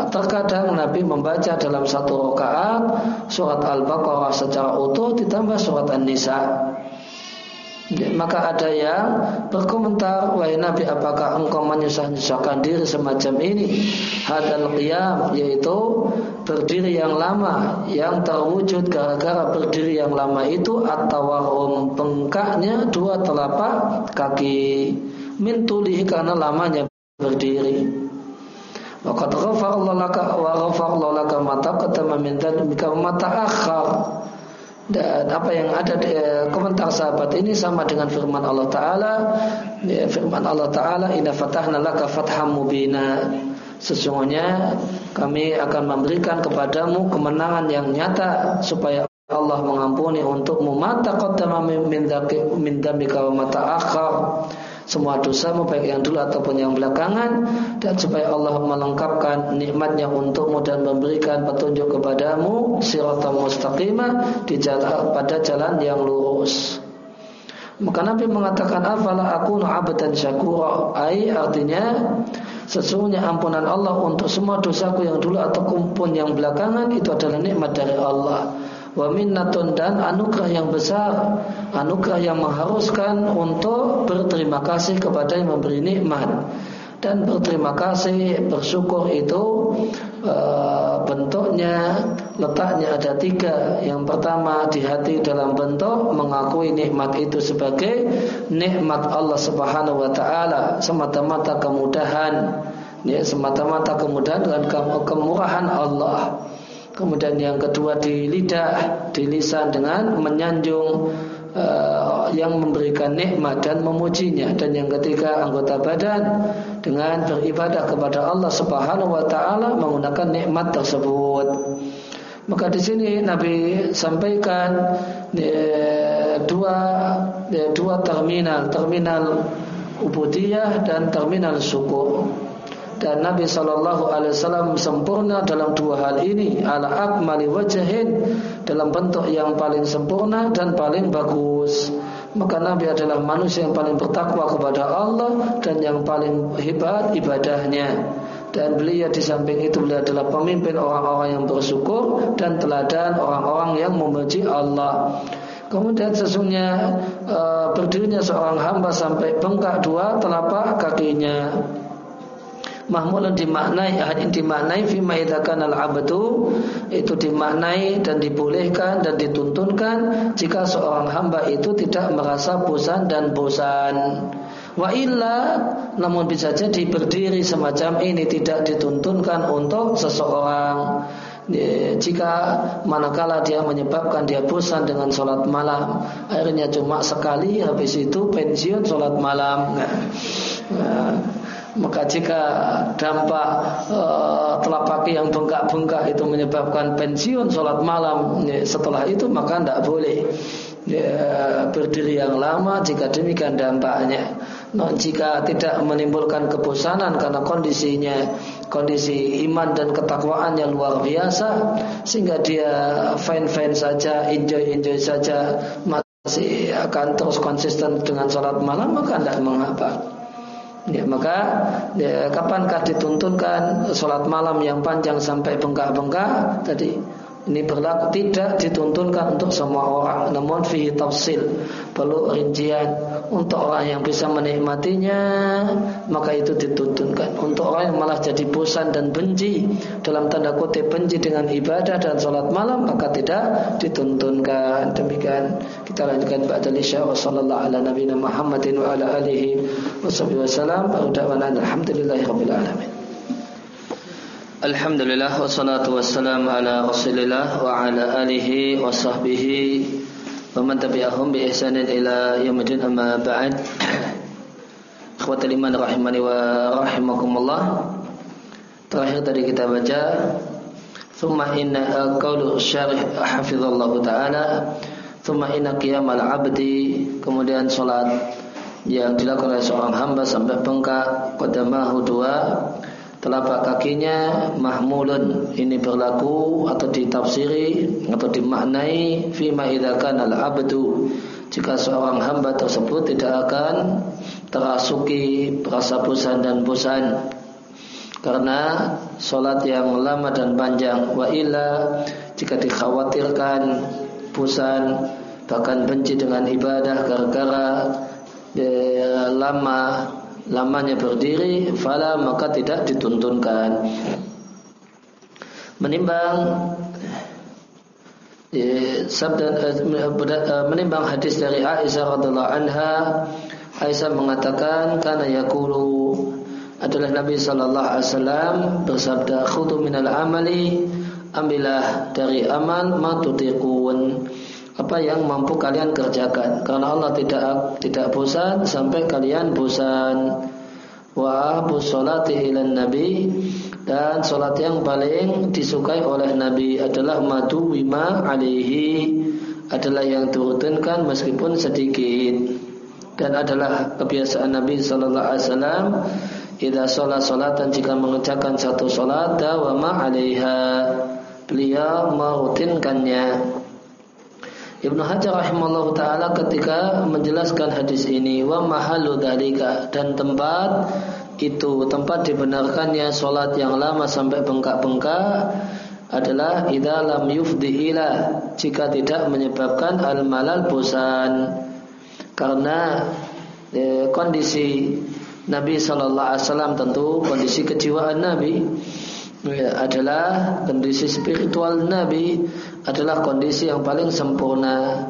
terkadang Nabi membaca dalam satu rakaat surat Al-Baqarah secara utuh ditambah surat An-Nisa. Maka ada yang berkomentar, wahai Nabi, apakah engkau menyusah-nyusahkan diri semacam ini? Hadal qiyam, yaitu berdiri yang lama, yang terwujud gara-gara berdiri yang lama itu atau warum bengkaknya dua telapak kaki mintulihi karena lamanya berdiri. Waqad ghafarallahu laka wa ghafarallahu laka ma taqaddama min dhanbika wa ma ta'akhkhar. Dan apa yang ada di eh, komentar sahabat ini sama dengan firman Allah Taala. Ya, firman Allah Taala inna fatahna laka fatham mubina. Sesungguhnya kami akan memberikan kepadamu kemenangan yang nyata supaya Allah mengampuni untukmu. Mata qaddama min dambika wa mata akhar semua dosamu baik yang dulu ataupun yang belakangan dan supaya Allah melengkapkan nikmatnya untukmu dan memberikan petunjuk kepadamu siratan mustaqimah di jalan pada jalan yang lurus. Maka Nabi mengatakan afala aku abdan syakura ai artinya sesungguhnya ampunan Allah untuk semua dosaku yang dulu ataupun yang belakangan itu adalah nikmat dari Allah wa minnatun dan anugerah yang besar anugerah yang mengharuskan untuk berterima kasih kepada yang memberi nikmat. Dan berterima kasih bersyukur itu e, bentuknya letaknya ada tiga. Yang pertama di hati dalam bentuk mengakui nikmat itu sebagai nikmat Allah Subhanahu wa taala. Semata-mata kemudahan. Ya semata-mata kemudahan dan kemurahan Allah Kemudian yang kedua di lidah, di lisan dengan menyanjung uh, yang memberikan nikmat dan memujinya. Dan yang ketiga anggota badan dengan beribadah kepada Allah Subhanahu wa taala menggunakan nikmat tersebut. Maka di sini Nabi sampaikan eh, dua eh, dua terminal, terminal ubudiyah dan terminal syukur dan Nabi Shallallahu Alaihi Wasallam sempurna dalam dua hal ini ala akmali wajahin dalam bentuk yang paling sempurna dan paling bagus maka Nabi adalah manusia yang paling bertakwa kepada Allah dan yang paling hebat ibadahnya dan beliau di samping itu beliau adalah pemimpin orang-orang yang bersyukur dan teladan orang-orang yang memuji Allah. Kemudian sesungguhnya e, berdirinya seorang hamba sampai bengkak dua telapak kakinya. Mahmulan dimaknai hadin dimaknai fi maidakan al abdu itu dimaknai dan dibolehkan dan dituntunkan jika seorang hamba itu tidak merasa bosan dan bosan. Wa illa namun bisa jadi berdiri semacam ini tidak dituntunkan untuk seseorang. Jika manakala dia menyebabkan dia bosan dengan sholat malam akhirnya cuma sekali habis itu pensiun sholat malam. Nah, nah, maka jika dampak e, telapak yang bengkak-bengkak itu menyebabkan pensiun sholat malam ya, setelah itu maka tidak boleh ya, berdiri yang lama jika demikian dampaknya Nah, jika tidak menimbulkan kebosanan karena kondisinya kondisi iman dan ketakwaan yang luar biasa sehingga dia fine fine saja, enjoy enjoy saja masih akan terus konsisten dengan sholat malam maka tidak mengapa. Ya, maka ya, kapankah dituntunkan sholat malam yang panjang sampai bengkak-bengkak tadi ini berlaku tidak dituntunkan untuk semua orang. Namun fi tafsil perlu rincian. Untuk orang yang bisa menikmatinya maka itu dituntunkan. Untuk orang yang malah jadi bosan dan benci dalam tanda kutip benci dengan ibadah dan sholat malam maka tidak dituntunkan. Demikian. Kita lanjutkan ba'da isya wa sallallahu ala nabiyina Muhammadin wa ala alihi wa wasallam alhamdulillahi alamin Alhamdulillah wassalatu wassalamu ala Rasulillah wa ala alihi wa sahbihi wa man tabi'ahum bi ihsanin ila yaumil amma ba'd. Ikhwatul iman rahimani wa rahimakumullah. Terakhir tadi kita baca Thumma inna qawlu syarih hafizallahu taala Thumma inna qiyamal abdi kemudian salat yang dilakukan oleh seorang hamba sampai bengkak qadamahu dua telapak kakinya mahmulun. Ini berlaku atau ditafsiri atau dimaknai fima idza kana al-abdu. Jika seorang hamba tersebut tidak akan terasuki rasa bosan dan bosan. Karena solat yang lama dan panjang wa illa jika dikhawatirkan bosan bahkan benci dengan ibadah gara-gara eh, lama lamanya berdiri fala maka tidak dituntunkan. Menimbang ya, sabda eh, menimbang hadis dari Aisyah radhiallahu anha Aisyah mengatakan karena yakulu adalah Nabi sallallahu alaihi wasallam bersabda khudu minal amali ambillah dari amal ma tutiqun apa yang mampu kalian kerjakan. Karena Allah tidak tidak bosan sampai kalian bosan. Wa busolati ilan nabi. Dan solat yang paling disukai oleh nabi adalah madu wima alaihi adalah yang dirutinkan meskipun sedikit. Dan adalah kebiasaan Nabi Sallallahu Alaihi Wasallam Ida sholat dan jika mengerjakan satu sholat dawama alaiha. Beliau merutinkannya Ibnu Hajar rahimahullah taala ketika menjelaskan hadis ini wa mahalu dalika dan tempat itu tempat dibenarkannya solat yang lama sampai bengkak-bengkak adalah idza lam yufdi jika tidak menyebabkan al malal bosan. Karena e, kondisi Nabi Shallallahu Alaihi Wasallam tentu kondisi kejiwaan Nabi ya, adalah kondisi spiritual Nabi adalah kondisi yang paling sempurna.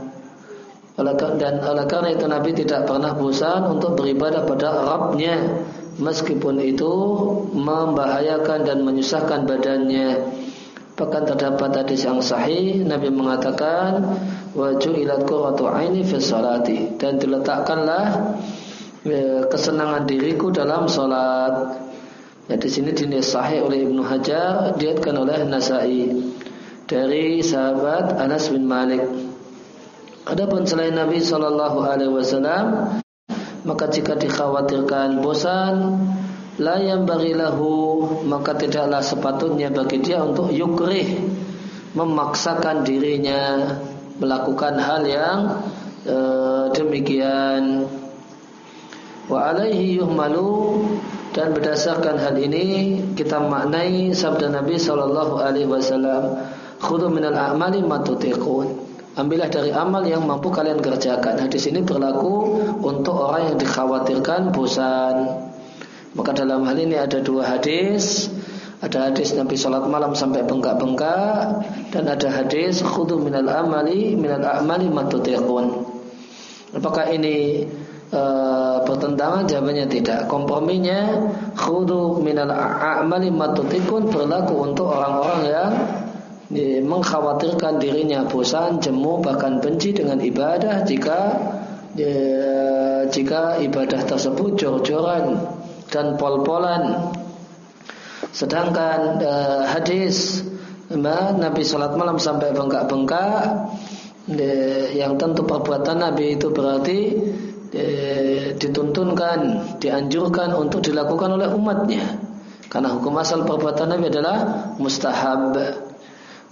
Dan oleh karena itu Nabi tidak pernah bosan untuk beribadah pada Rabbnya meskipun itu membahayakan dan menyusahkan badannya. Bahkan terdapat hadis yang sahih Nabi mengatakan waju ilat qurratu aini fi salati dan diletakkanlah ya, kesenangan diriku dalam salat. Ya, di sini dinis sahih oleh Ibnu Hajar diatkan oleh Nasai dari sahabat Anas bin Malik. Adapun selain Nabi Shallallahu Alaihi Wasallam, maka jika dikhawatirkan bosan, la yang barilahu maka tidaklah sepatutnya bagi dia untuk yukrih memaksakan dirinya melakukan hal yang e, demikian wa alaihi yuhmalu dan berdasarkan hal ini kita maknai sabda Nabi sallallahu alaihi wasallam khudhu minal a'mali ma tutiqun Ambillah dari amal yang mampu kalian kerjakan. Hadis ini berlaku untuk orang yang dikhawatirkan bosan. Maka dalam hal ini ada dua hadis. Ada hadis Nabi salat malam sampai bengkak-bengkak dan ada hadis khudhu minal amali minal a'mali ma tutiqun. Apakah ini e, bertentangan? Jawabannya tidak. Komprominya khudu minal a'mali matutikun berlaku untuk orang-orang yang mengkhawatirkan dirinya bosan, jemu bahkan benci dengan ibadah jika e, jika ibadah tersebut jor-joran dan pol-polan. Sedangkan e, hadis Nabi salat malam sampai bengkak-bengkak yang tentu perbuatan Nabi itu berarti dituntunkan, dianjurkan untuk dilakukan oleh umatnya. Karena hukum asal perbuatan Nabi adalah mustahab.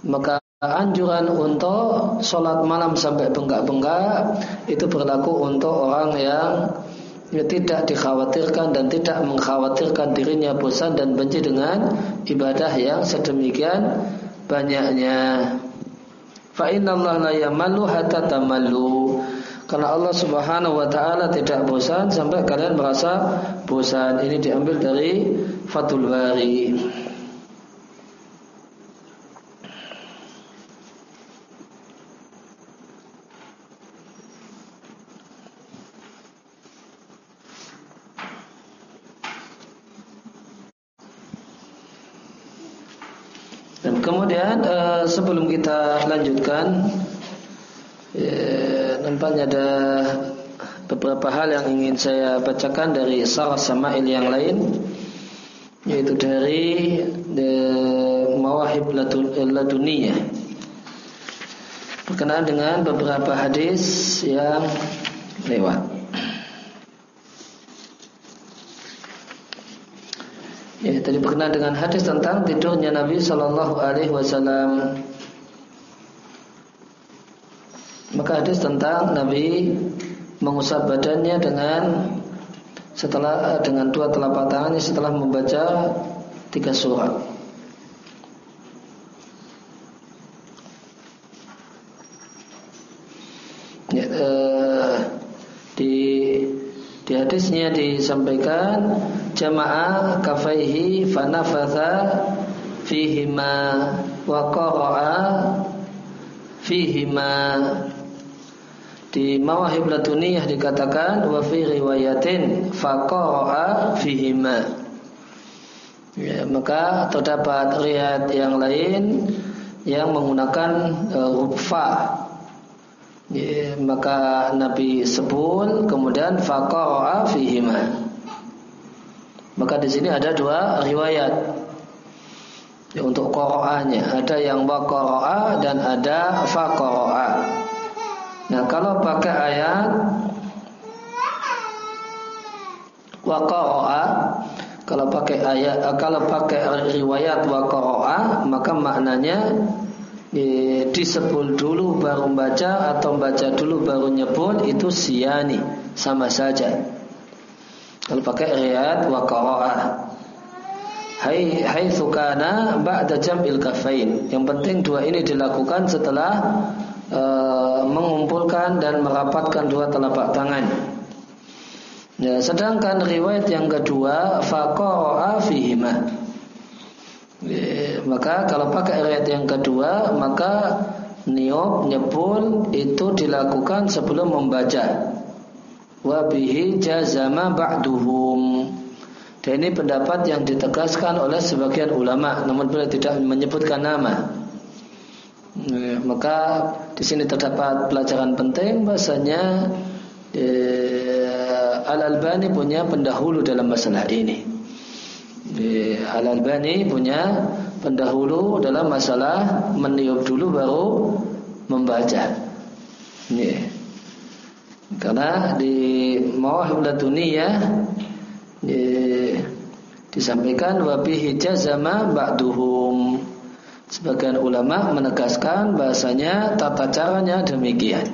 Maka anjuran untuk sholat malam sampai bengkak-bengkak itu berlaku untuk orang yang ya, tidak dikhawatirkan dan tidak mengkhawatirkan dirinya bosan dan benci dengan ibadah yang sedemikian banyaknya. Fa inna Allah la yamallu hatta tamallu. Karena Allah Subhanahu wa taala tidak bosan sampai kalian merasa bosan. Ini diambil dari Fathul Bari. Dan kemudian uh, sebelum kita lanjutkan ya, nampaknya ada beberapa hal yang ingin saya bacakan dari Sarah Sama'il yang lain yaitu dari Mawahib Laduniyah berkenaan dengan beberapa hadis yang lewat. Ya, tadi berkenaan dengan hadis tentang tidurnya Nabi Shallallahu Alaihi Wasallam. Maka hadis tentang Nabi mengusap badannya dengan setelah dengan dua telapak tangannya setelah membaca tiga surat. Ya, eh, di di hadisnya disampaikan jamaah kafaihi fanafatha fihima wa qara'a fihima di Mawahib Laduniyah dikatakan wa fi riwayatin faqara'a fihima ya, maka terdapat riwayat yang lain yang menggunakan uh, ya, maka Nabi sebul kemudian faqara'a fihima maka di sini ada dua riwayat ya, untuk qira'ahnya. Ada yang waqara'a dan ada faqara'a. Nah, kalau pakai ayat waqara'a kalau pakai ayat kalau pakai riwayat waqara'a maka maknanya eh, disebul dulu baru baca atau baca dulu baru nyebul itu siani sama saja. Kalau pakai riwayat wa qara'ah. Hai hai sukana ba'da jam'il kafain. Yang penting dua ini dilakukan setelah uh, mengumpulkan dan merapatkan dua telapak tangan. Ya, sedangkan riwayat yang kedua faqa'a fihima. Ya, maka kalau pakai riwayat yang kedua maka niop nyebul itu dilakukan sebelum membaca wabihi jazama ba'duhum dan ini pendapat yang ditegaskan oleh sebagian ulama namun beliau tidak menyebutkan nama ya, maka di sini terdapat pelajaran penting bahasanya eh, Al Albani punya pendahulu dalam masalah ini eh, Al Albani punya pendahulu dalam masalah meniup dulu baru membaca yeah. Karena di Mawahib Laduniyah di, disampaikan wabihi jazama ba'duhum. Sebagian ulama menegaskan bahasanya tata caranya demikian.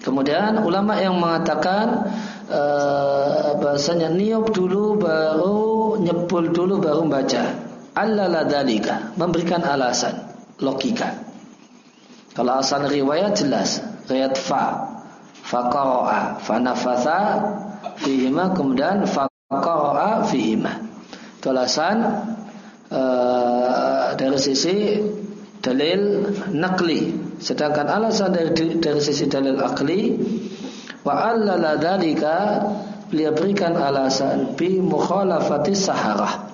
Kemudian ulama yang mengatakan uh, bahasanya niup dulu baru nyebul dulu baru baca. Allah dalika memberikan alasan logika. Kalau asal riwayat jelas, riwayat fa, faqa'a, fanafatha fihima kemudian faqa'a fihima. Itu alasan uh, dari sisi dalil nakli. Sedangkan alasan dari, dari sisi dalil akli wa allala dalika beliau berikan alasan bi mukhalafati saharah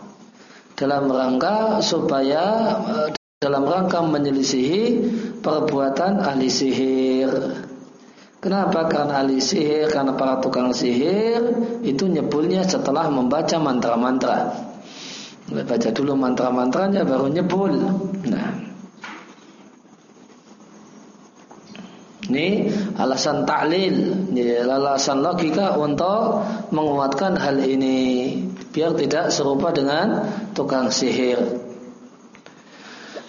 dalam rangka supaya dalam rangka menyelisihi perbuatan ahli sihir. Kenapa? Karena ahli sihir, karena para tukang sihir itu nyebulnya setelah membaca mantra-mantra. Baca dulu mantra-mantranya baru nyebul. Nah, ini alasan taklil, alasan logika untuk menguatkan hal ini biar tidak serupa dengan tukang sihir.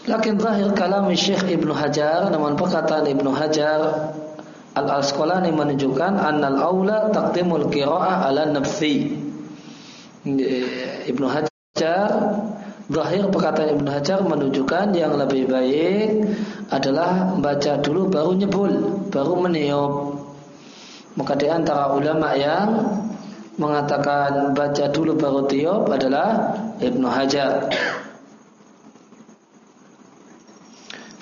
Lakin terakhir kalam Syekh Ibnu Hajar namun perkataan Ibnu Hajar Al-Asqalani menunjukkan annal aula taqdimul qira'ah ala nafsi. Ibnu Hajar Zahir perkataan Ibnu Hajar menunjukkan yang lebih baik adalah baca dulu baru nyebul, baru meniup. Maka di antara ulama yang mengatakan baca dulu baru tiup adalah Ibnu Hajar.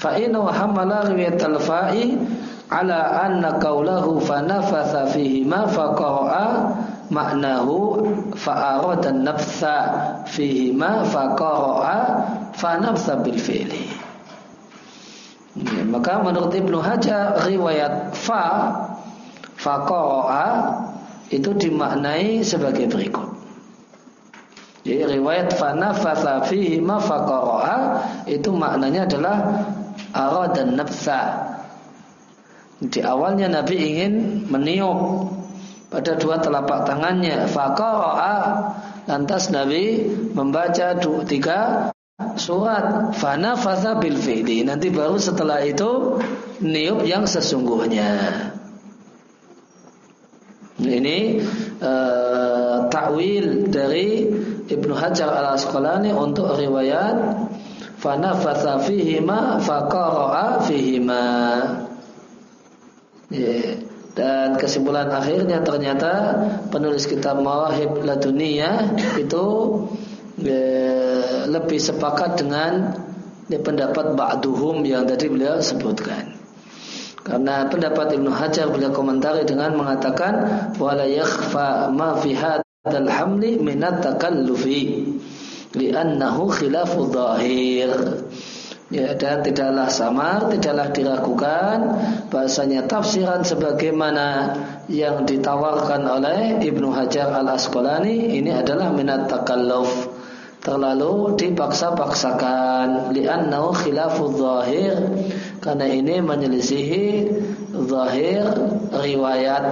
Fa'inu hamala riwayat al-fa'i ala anna qawlahu fanafatha fihi ma faqa'a maknahu fa'arada nafsa fihi ma faqa'a fanafsa bil fi'li ya, maka menurut Ibnu Hajar riwayat fa faqa'a itu dimaknai sebagai berikut jadi riwayat fanafatha fihi ma faqa'a itu maknanya adalah dan nafsa. Di awalnya Nabi ingin meniup pada dua telapak tangannya. Faqara'a lantas Nabi membaca dua, tiga surat fana fasa bil. Nanti baru setelah itu niup yang sesungguhnya. Ini uh, takwil dari Ibnu Hajar al Asqalani untuk riwayat fanafatha fihima faqara'a fihima ya. Dan kesimpulan akhirnya ternyata penulis kitab Mawahib Laduniyah itu ya, lebih sepakat dengan pendapat ba'duhum yang tadi beliau sebutkan. Karena pendapat Ibnu Hajar beliau komentari dengan mengatakan wala yakhfa ma fi hadzal hamli minat takallufi li'annahu khilafu dhahir ya dan tidaklah samar tidaklah diragukan bahasanya tafsiran sebagaimana yang ditawarkan oleh Ibnu Hajar Al Asqalani ini adalah minat takalluf. Terlalu dipaksa-paksakan. Li'annahu khilafu dhahir karena ini menyelisihi zahir riwayat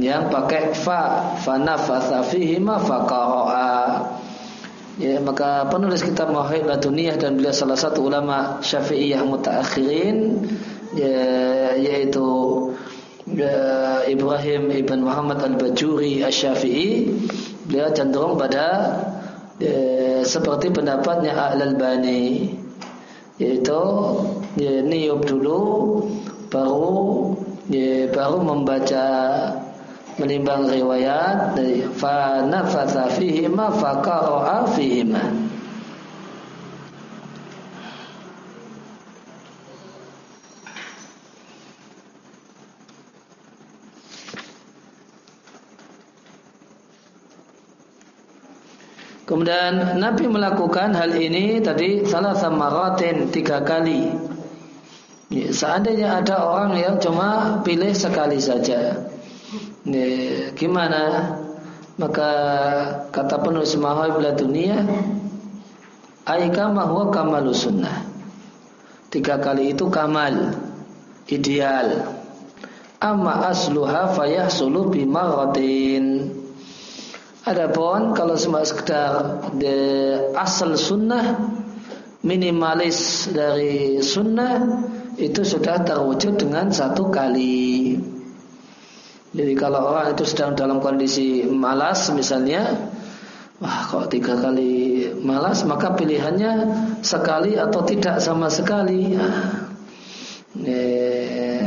yang pakai fa. Fa nafatha fihi ma faqa'a Ya, maka penulis kitab Mawahib Laduniyah dan beliau salah satu ulama Syafi'iyah mutaakhirin ya, yaitu ya, Ibrahim ibn Muhammad al-Bajuri asy-Syafi'i beliau cenderung pada ya, seperti pendapatnya Al-Albani yaitu ya, niup dulu baru ya, baru membaca menimbang riwayat dari fa nafatha fihi ma fa fihi ma Kemudian Nabi melakukan hal ini tadi salah samaratin tiga kali. Ya, seandainya ada orang yang cuma pilih sekali saja, Ya, gimana? Maka kata penulis Mahawib dunia Aika mahwa kamalu sunnah. Tiga kali itu kamal Ideal. Amma asluha fayahsulu bimaratin Adapun kalau cuma sekedar de asal sunnah minimalis dari sunnah itu sudah terwujud dengan satu kali Jadi kalau orang itu sedang dalam kondisi malas misalnya, wah kok tiga kali malas maka pilihannya sekali atau tidak sama sekali. Nah, eh,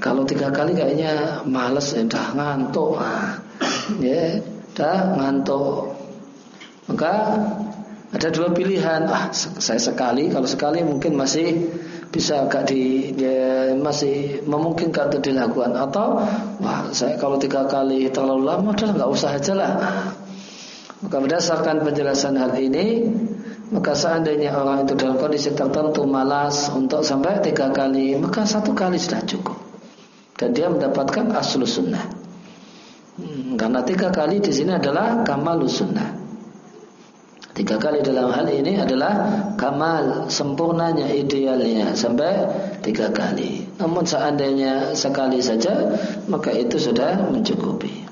kalau tiga kali kayaknya malas, ya, dah ngantuk, nah, ya, dah ngantuk. Maka ada dua pilihan. Ah, saya sekali, kalau sekali mungkin masih bisa agak di ya, masih memungkinkan untuk dilakukan atau wah saya kalau tiga kali terlalu lama udah nggak usah aja lah. Maka berdasarkan penjelasan hal ini maka seandainya orang itu dalam kondisi tertentu malas untuk sampai tiga kali maka satu kali sudah cukup dan dia mendapatkan aslu sunnah. Hmm, karena tiga kali di sini adalah kamal sunnah. Tiga kali dalam hal ini adalah kamal sempurnanya idealnya sampai tiga kali. Namun seandainya sekali saja maka itu sudah mencukupi.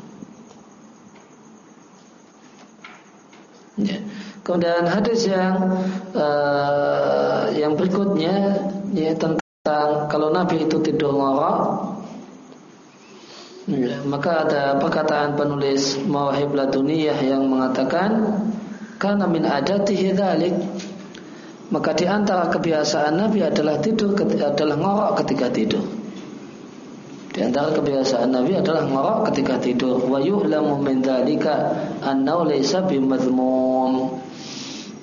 Ya. Kemudian hadis yang uh, yang berikutnya ya tentang kalau Nabi itu tidur ngorok ya, maka ada perkataan penulis Mawahib Laduniyah yang mengatakan karena min adatihi dzalik maka di antara kebiasaan Nabi adalah tidur adalah ngorok ketika tidur. Di antara kebiasaan Nabi adalah ngorok ketika tidur. Wa yu'lamu min dzalika annahu laysa bimadzmum.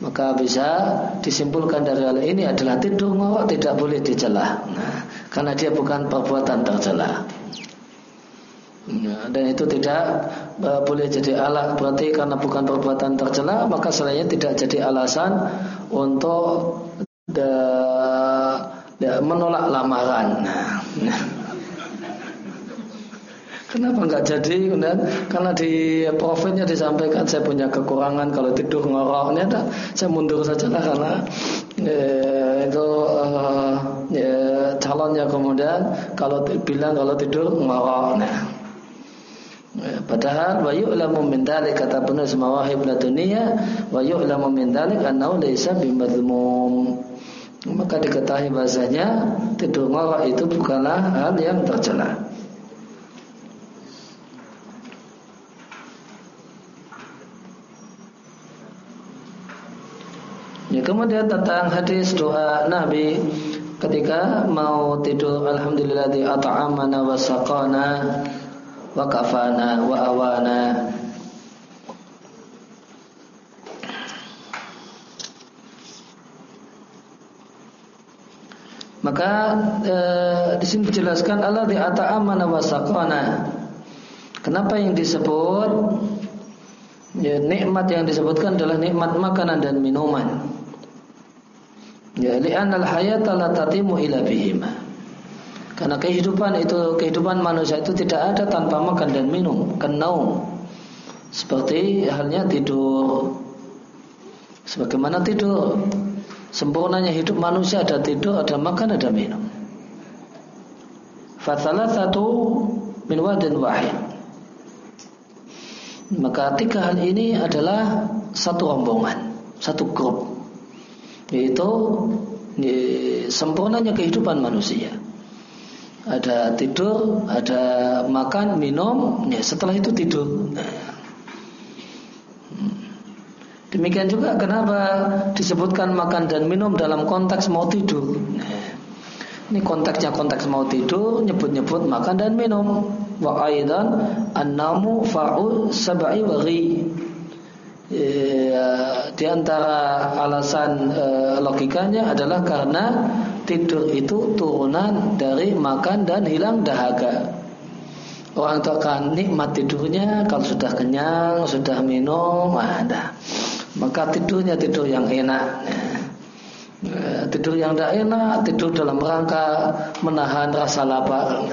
Maka bisa disimpulkan dari hal ini adalah tidur ngorok tidak boleh dicela. Nah, karena dia bukan perbuatan tercela. Ya, dan itu tidak boleh jadi alat berarti karena bukan perbuatan tercela maka selainnya tidak jadi alasan untuk de, de, menolak lamaran. Nah. Kenapa nggak jadi? Karena di profilnya disampaikan saya punya kekurangan kalau tidur ngorok. Ini ada saya mundur saja lah karena eh, itu ya, calonnya kemudian kalau bilang kalau tidur ngorok. Nah, Ya, padahal wa yu'lamu min dzalik kata penulis mawahib ladunia wa yu'lamu min dzalik annahu bimadzmum. Maka diketahui bahasanya tidur ngorok itu bukanlah hal yang tercela. Ya, kemudian tentang hadis doa Nabi ketika mau tidur alhamdulillah di at'amana wa wa kafana wa awana Maka e, di sini dijelaskan Allah di ata'amana wa. Kenapa yang disebut ya, nikmat yang disebutkan adalah nikmat makanan dan minuman. Ya, li'anal hayata la tatimu ila bihima. Karena kehidupan itu kehidupan manusia itu tidak ada tanpa makan dan minum, kenau. Seperti halnya tidur. Sebagaimana tidur, sempurnanya hidup manusia ada tidur, ada makan, ada minum. Fasalah satu min wadin wahid. Maka tiga hal ini adalah satu rombongan, satu grup. Yaitu sempurnanya kehidupan manusia ada tidur, ada makan, minum, ya setelah itu tidur. Demikian juga kenapa disebutkan makan dan minum dalam konteks mau tidur. Ini konteksnya konteks mau tidur, nyebut-nyebut makan dan minum. Wa aidan an-namu fa'u sab'i wa Ya, di antara alasan e, logikanya adalah karena tidur itu turunan dari makan dan hilang dahaga. Orang itu akan nikmat tidurnya kalau sudah kenyang, sudah minum, ada. Maka tidurnya tidur yang enak. Ya, tidur yang tidak enak, tidur dalam rangka menahan rasa lapar.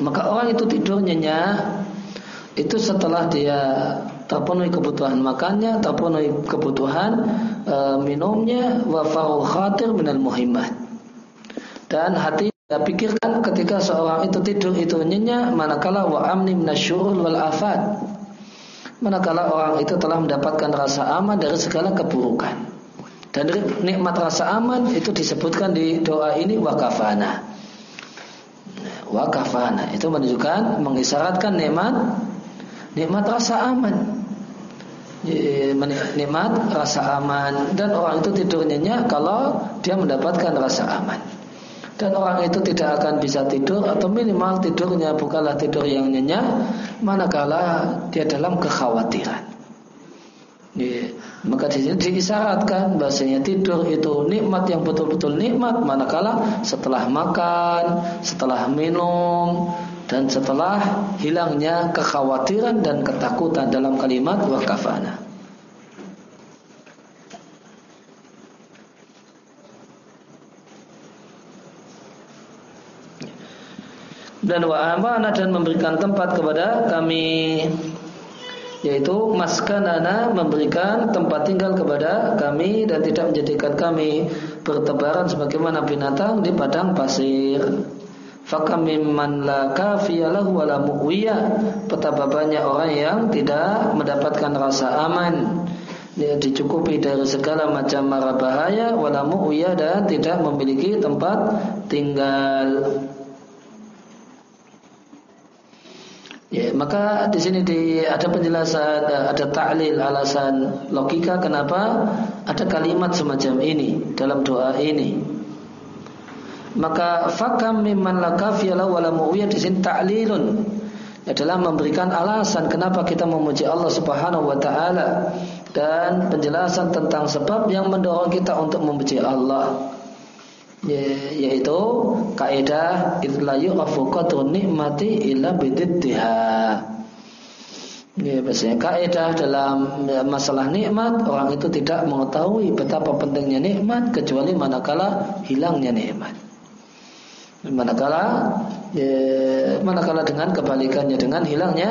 Maka orang itu tidur nyenyak itu setelah dia terpenuhi kebutuhan makannya, terpenuhi kebutuhan e, minumnya, wa khatir minal muhimmat. Dan hati dia pikirkan ketika seorang itu tidur itu nyenyak manakala wa amni minasyurul wal afat. Manakala orang itu telah mendapatkan rasa aman dari segala keburukan. Dan nikmat rasa aman itu disebutkan di doa ini wakafana. wakafana itu menunjukkan mengisyaratkan nikmat nikmat rasa aman nikmat rasa aman. Dan orang itu tidur nyenyak kalau dia mendapatkan rasa aman. Dan orang itu tidak akan bisa tidur atau minimal tidurnya bukanlah tidur yang nyenyak manakala dia dalam kekhawatiran maka di sini diisyaratkan bahasanya tidur itu nikmat yang betul-betul nikmat manakala setelah makan setelah minum dan setelah hilangnya kekhawatiran dan ketakutan dalam kalimat wakafana. Dan wa amana dan memberikan tempat kepada kami yaitu maskanana memberikan tempat tinggal kepada kami dan tidak menjadikan kami bertebaran sebagaimana binatang di padang pasir. Fakam mimman la kafiya lahu wala mu'wiya. Betapa banyak orang yang tidak mendapatkan rasa aman. Dia dicukupi dari segala macam mara bahaya wala mu'wiya dan tidak memiliki tempat tinggal. Ya, maka di sini di, ada penjelasan, ada ta'lil alasan logika kenapa ada kalimat semacam ini dalam doa ini. Maka fakam mimman la kafiyala wala mu'wiyah di sini ta'lilun adalah memberikan alasan kenapa kita memuji Allah Subhanahu wa taala dan penjelasan tentang sebab yang mendorong kita untuk memuji Allah yaitu kaidah la yu'afu qadru nikmati illa bididdiha. Ya, biasanya kaidah dalam masalah nikmat orang itu tidak mengetahui betapa pentingnya nikmat kecuali manakala hilangnya nikmat. Manakala ya, manakala dengan kebalikannya dengan hilangnya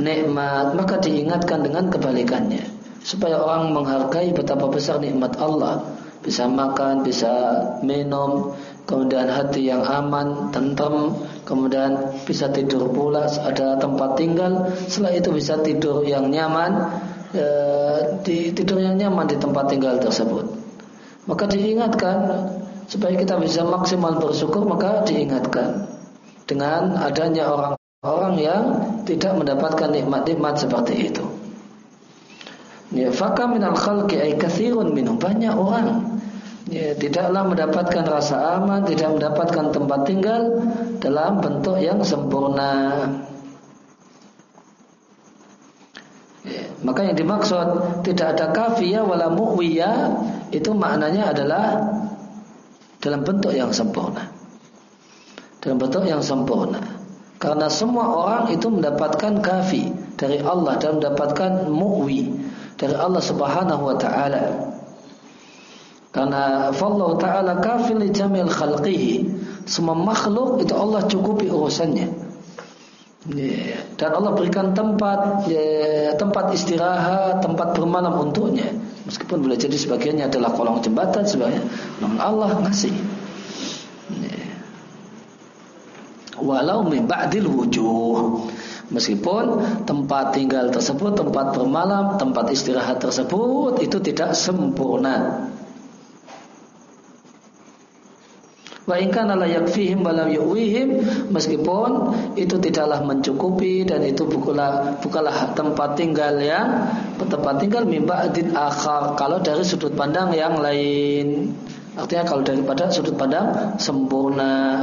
nikmat maka diingatkan dengan kebalikannya. Supaya orang menghargai betapa besar nikmat Allah bisa makan bisa minum kemudian hati yang aman tentrem kemudian bisa tidur pula ada tempat tinggal. Setelah itu bisa tidur yang nyaman ya, di tidur yang nyaman di tempat tinggal tersebut. Maka diingatkan supaya kita bisa maksimal bersyukur maka diingatkan dengan adanya orang-orang yang tidak mendapatkan nikmat-nikmat seperti itu. Ya, faka minal khalqi ay kathirun minum banyak orang ya, tidaklah mendapatkan rasa aman, tidak mendapatkan tempat tinggal dalam bentuk yang sempurna. Ya, maka yang dimaksud tidak ada kafiyah wala mu'wiyah itu maknanya adalah dalam bentuk yang sempurna. Dalam bentuk yang sempurna. Karena semua orang itu mendapatkan kafi dari Allah dan mendapatkan mu'wi dari Allah Subhanahu wa taala. Karena Allah taala kafi li jamil khalqihi. Semua makhluk itu Allah cukupi urusannya. Dan Allah berikan tempat tempat istirahat, tempat bermalam untuknya. Meskipun boleh jadi sebagiannya adalah kolong jembatan sebenarnya, namun Allah ngasih. Walau min ba'dil wujuh. Meskipun tempat tinggal tersebut, tempat bermalam, tempat istirahat tersebut itu tidak sempurna. Wa in kana la yakfihim wa yuwihim meskipun itu tidaklah mencukupi dan itu bukanlah bukanlah tempat tinggal yang tempat tinggal mimba adin akhar kalau dari sudut pandang yang lain. Artinya kalau daripada sudut pandang sempurna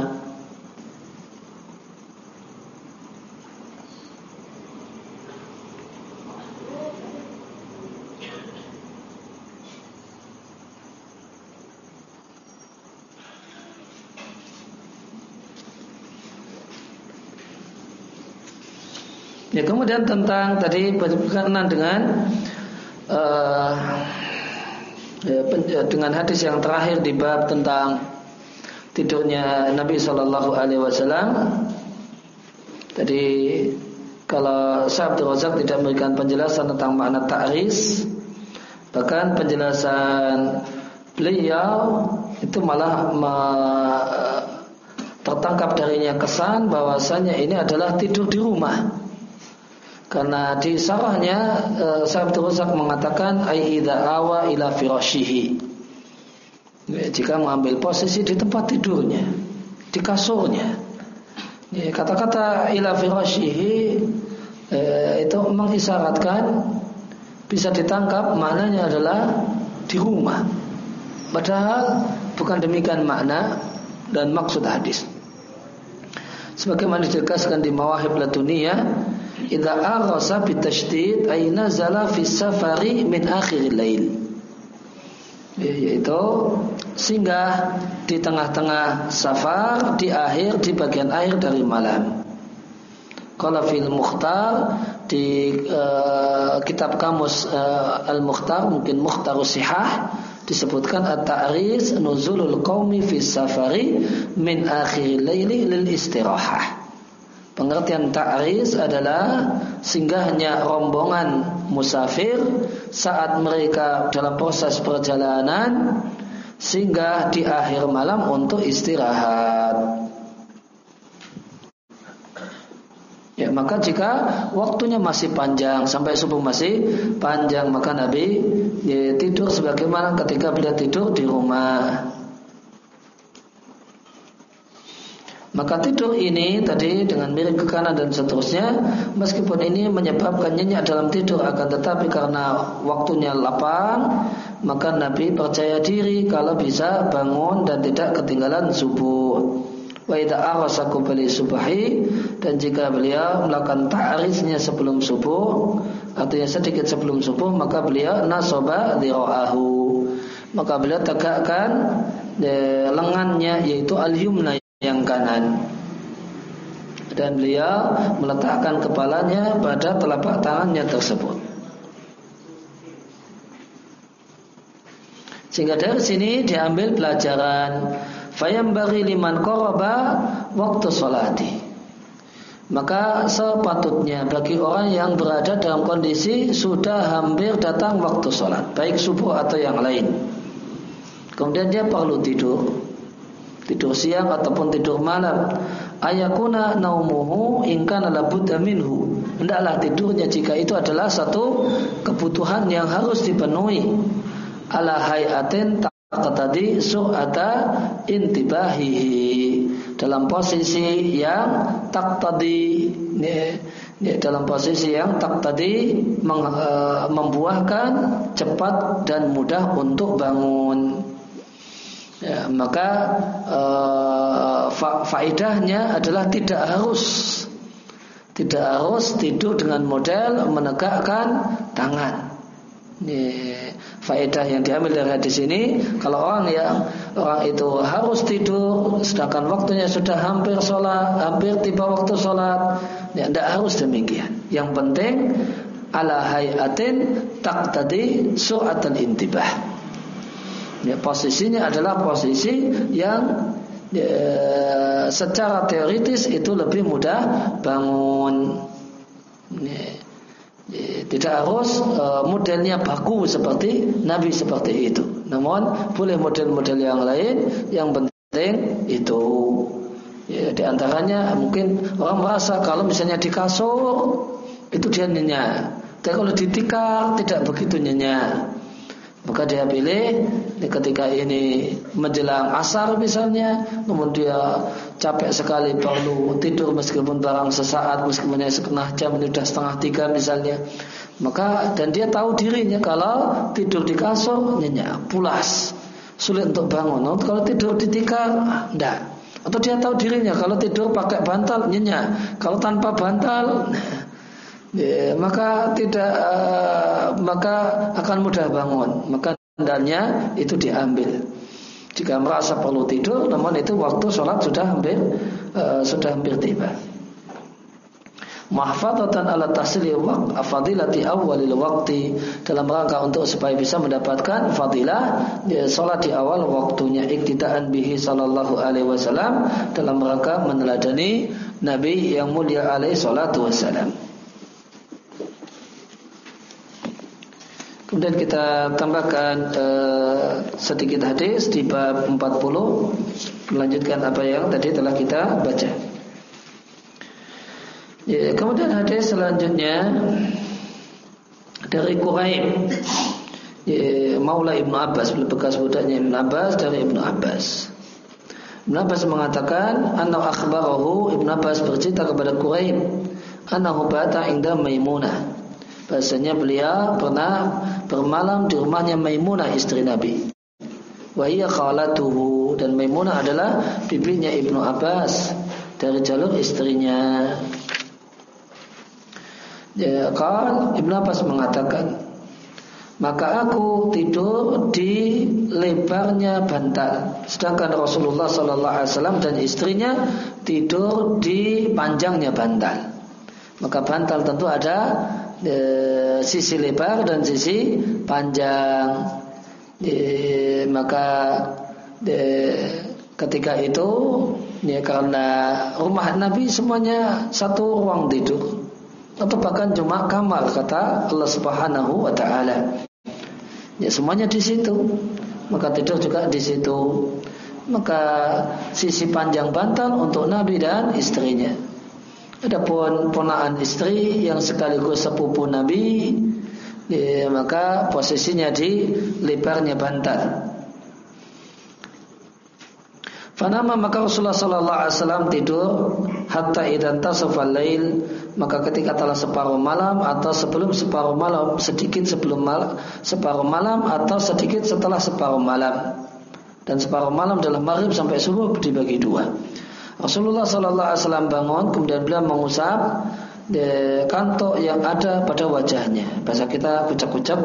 Ya kemudian tentang tadi berkenaan dengan uh, dengan hadis yang terakhir di bab tentang tidurnya Nabi Shallallahu Alaihi Wasallam. Tadi kalau Syekh Razak tidak memberikan penjelasan tentang makna ta'ris, bahkan penjelasan beliau itu malah me, tertangkap darinya kesan bahwasanya ini adalah tidur di rumah. Karena di sarahnya uh, Sa'ab Razak mengatakan aida awa ila firashihi. Jika mengambil posisi di tempat tidurnya, di kasurnya. Ya, kata-kata ila firashihi eh, itu mengisyaratkan bisa ditangkap maknanya adalah di rumah. Padahal bukan demikian makna dan maksud hadis. Sebagaimana ditegaskan di Mawahib Latuniyah, idza arasa bitasydid ay nazala fi safari min akhir lail. Ya, yaitu singgah di tengah-tengah safar di akhir di bagian akhir dari malam. Kalau fil Mukhtar di uh, kitab kamus uh, Al Mukhtar mungkin Mukhtarus Sihah disebutkan at-ta'ris nuzulul qaumi fi safari min akhir laili lil istirahah. Pengertian ta'ris adalah singgahnya rombongan musafir saat mereka dalam proses perjalanan singgah di akhir malam untuk istirahat. Ya, maka jika waktunya masih panjang sampai subuh masih panjang maka Nabi ya, tidur sebagaimana ketika beliau tidur di rumah. Maka tidur ini tadi dengan miring ke kanan dan seterusnya Meskipun ini menyebabkan nyenyak dalam tidur Akan tetapi karena waktunya lapang Maka Nabi percaya diri kalau bisa bangun dan tidak ketinggalan subuh. Wa arasa beli subahi dan jika beliau melakukan ta'risnya sebelum subuh artinya sedikit sebelum subuh maka beliau nasaba dhira'ahu. Maka beliau tegakkan eh, lengannya yaitu al-yumna yang kanan dan beliau meletakkan kepalanya pada telapak tangannya tersebut. Sehingga dari sini diambil pelajaran fayam bagi liman koroba waktu solati. Maka sepatutnya bagi orang yang berada dalam kondisi sudah hampir datang waktu sholat, baik subuh atau yang lain. Kemudian dia perlu tidur tidur siang ataupun tidur malam. Ayakuna naumuhu ingkana labudda minhu. Hendaklah tidurnya jika itu adalah satu kebutuhan yang harus dipenuhi. Ala hayatin tadi su'ata intibahihi. Dalam posisi yang tak tadi ya, dalam posisi yang tak tadi e, membuahkan cepat dan mudah untuk bangun ya, maka uh, fa faidahnya adalah tidak harus tidak harus tidur dengan model menegakkan tangan. Ini faedah yang diambil dari hadis ini. Kalau orang yang orang itu harus tidur sedangkan waktunya sudah hampir sholat hampir tiba waktu sholat ya tidak harus demikian. Yang penting ala hayatin tak tadi su'atan intibah Ya, posisinya adalah posisi yang ya, secara teoritis itu lebih mudah bangun. Ya, ya, tidak harus uh, modelnya baku seperti Nabi seperti itu. Namun boleh model-model yang lain yang penting itu. Ya, di antaranya mungkin orang merasa kalau misalnya di kasur itu dia nyenyak. Tapi kalau ditikar tidak begitu nyenyak. Maka dia pilih ketika ini menjelang asar misalnya, namun dia capek sekali perlu tidur meskipun barang sesaat, meskipun setengah jam, ini sudah setengah tiga misalnya. Maka dan dia tahu dirinya kalau tidur di kasur nyenyak, pulas, sulit untuk bangun. Nah, kalau tidur di tikar, enggak. Atau dia tahu dirinya kalau tidur pakai bantal nyenyak, kalau tanpa bantal ya, maka tidak uh, maka akan mudah bangun. Maka hendaknya itu diambil. Jika merasa perlu tidur namun itu waktu sholat sudah hampir uh, sudah hampir tiba. Mahfadatan ala tahsili waqt fadilati awalil waqti. Dalam rangka untuk supaya bisa mendapatkan fadilah ya, salat di awal waktunya iktidaan bihi sallallahu alaihi wasallam dalam rangka meneladani nabi yang mulia alaihi salatu wasallam Kemudian kita tambahkan uh, sedikit hadis di bab 40 melanjutkan apa yang tadi telah kita baca. Ya, kemudian hadis selanjutnya dari Quraim ya, Maula Ibnu Abbas bekas budaknya Ibnu Abbas dari Ibnu Abbas. Ibn Abbas mengatakan Anna akhbarahu Ibn Abbas bercerita kepada Quraib Anahu bata inda Maimunah Bahasanya beliau pernah bermalam di rumahnya Maimunah istri Nabi. Wahia khalatuhu. Dan Maimunah adalah bibinya Ibnu Abbas Dari jalur istrinya. Ya, kan Ibnu Abbas mengatakan maka aku tidur di lebarnya bantal. Sedangkan Rasulullah Wasallam dan istrinya tidur di panjangnya bantal. Maka bantal tentu ada e, sisi lebar dan sisi panjang e, maka e, ketika itu ya karena rumah Nabi semuanya satu ruang tidur atau bahkan cuma kamar kata Allah Subhanahu wa taala Ya semuanya di situ. Maka tidur juga di situ. Maka sisi panjang bantal untuk Nabi dan istrinya. Adapun ponaan istri yang sekaligus sepupu Nabi, ya, maka posisinya di lebarnya bantal. Fanama maka Rasulullah sallallahu alaihi wasallam tidur hatta idan tasafal lail maka ketika telah separuh malam atau sebelum separuh malam sedikit sebelum mal, separuh malam atau sedikit setelah separuh malam dan separuh malam dalam maghrib sampai subuh dibagi dua. Rasulullah sallallahu alaihi wasallam bangun kemudian beliau mengusap de, kantok yang ada pada wajahnya. Bahasa kita kucap-kucap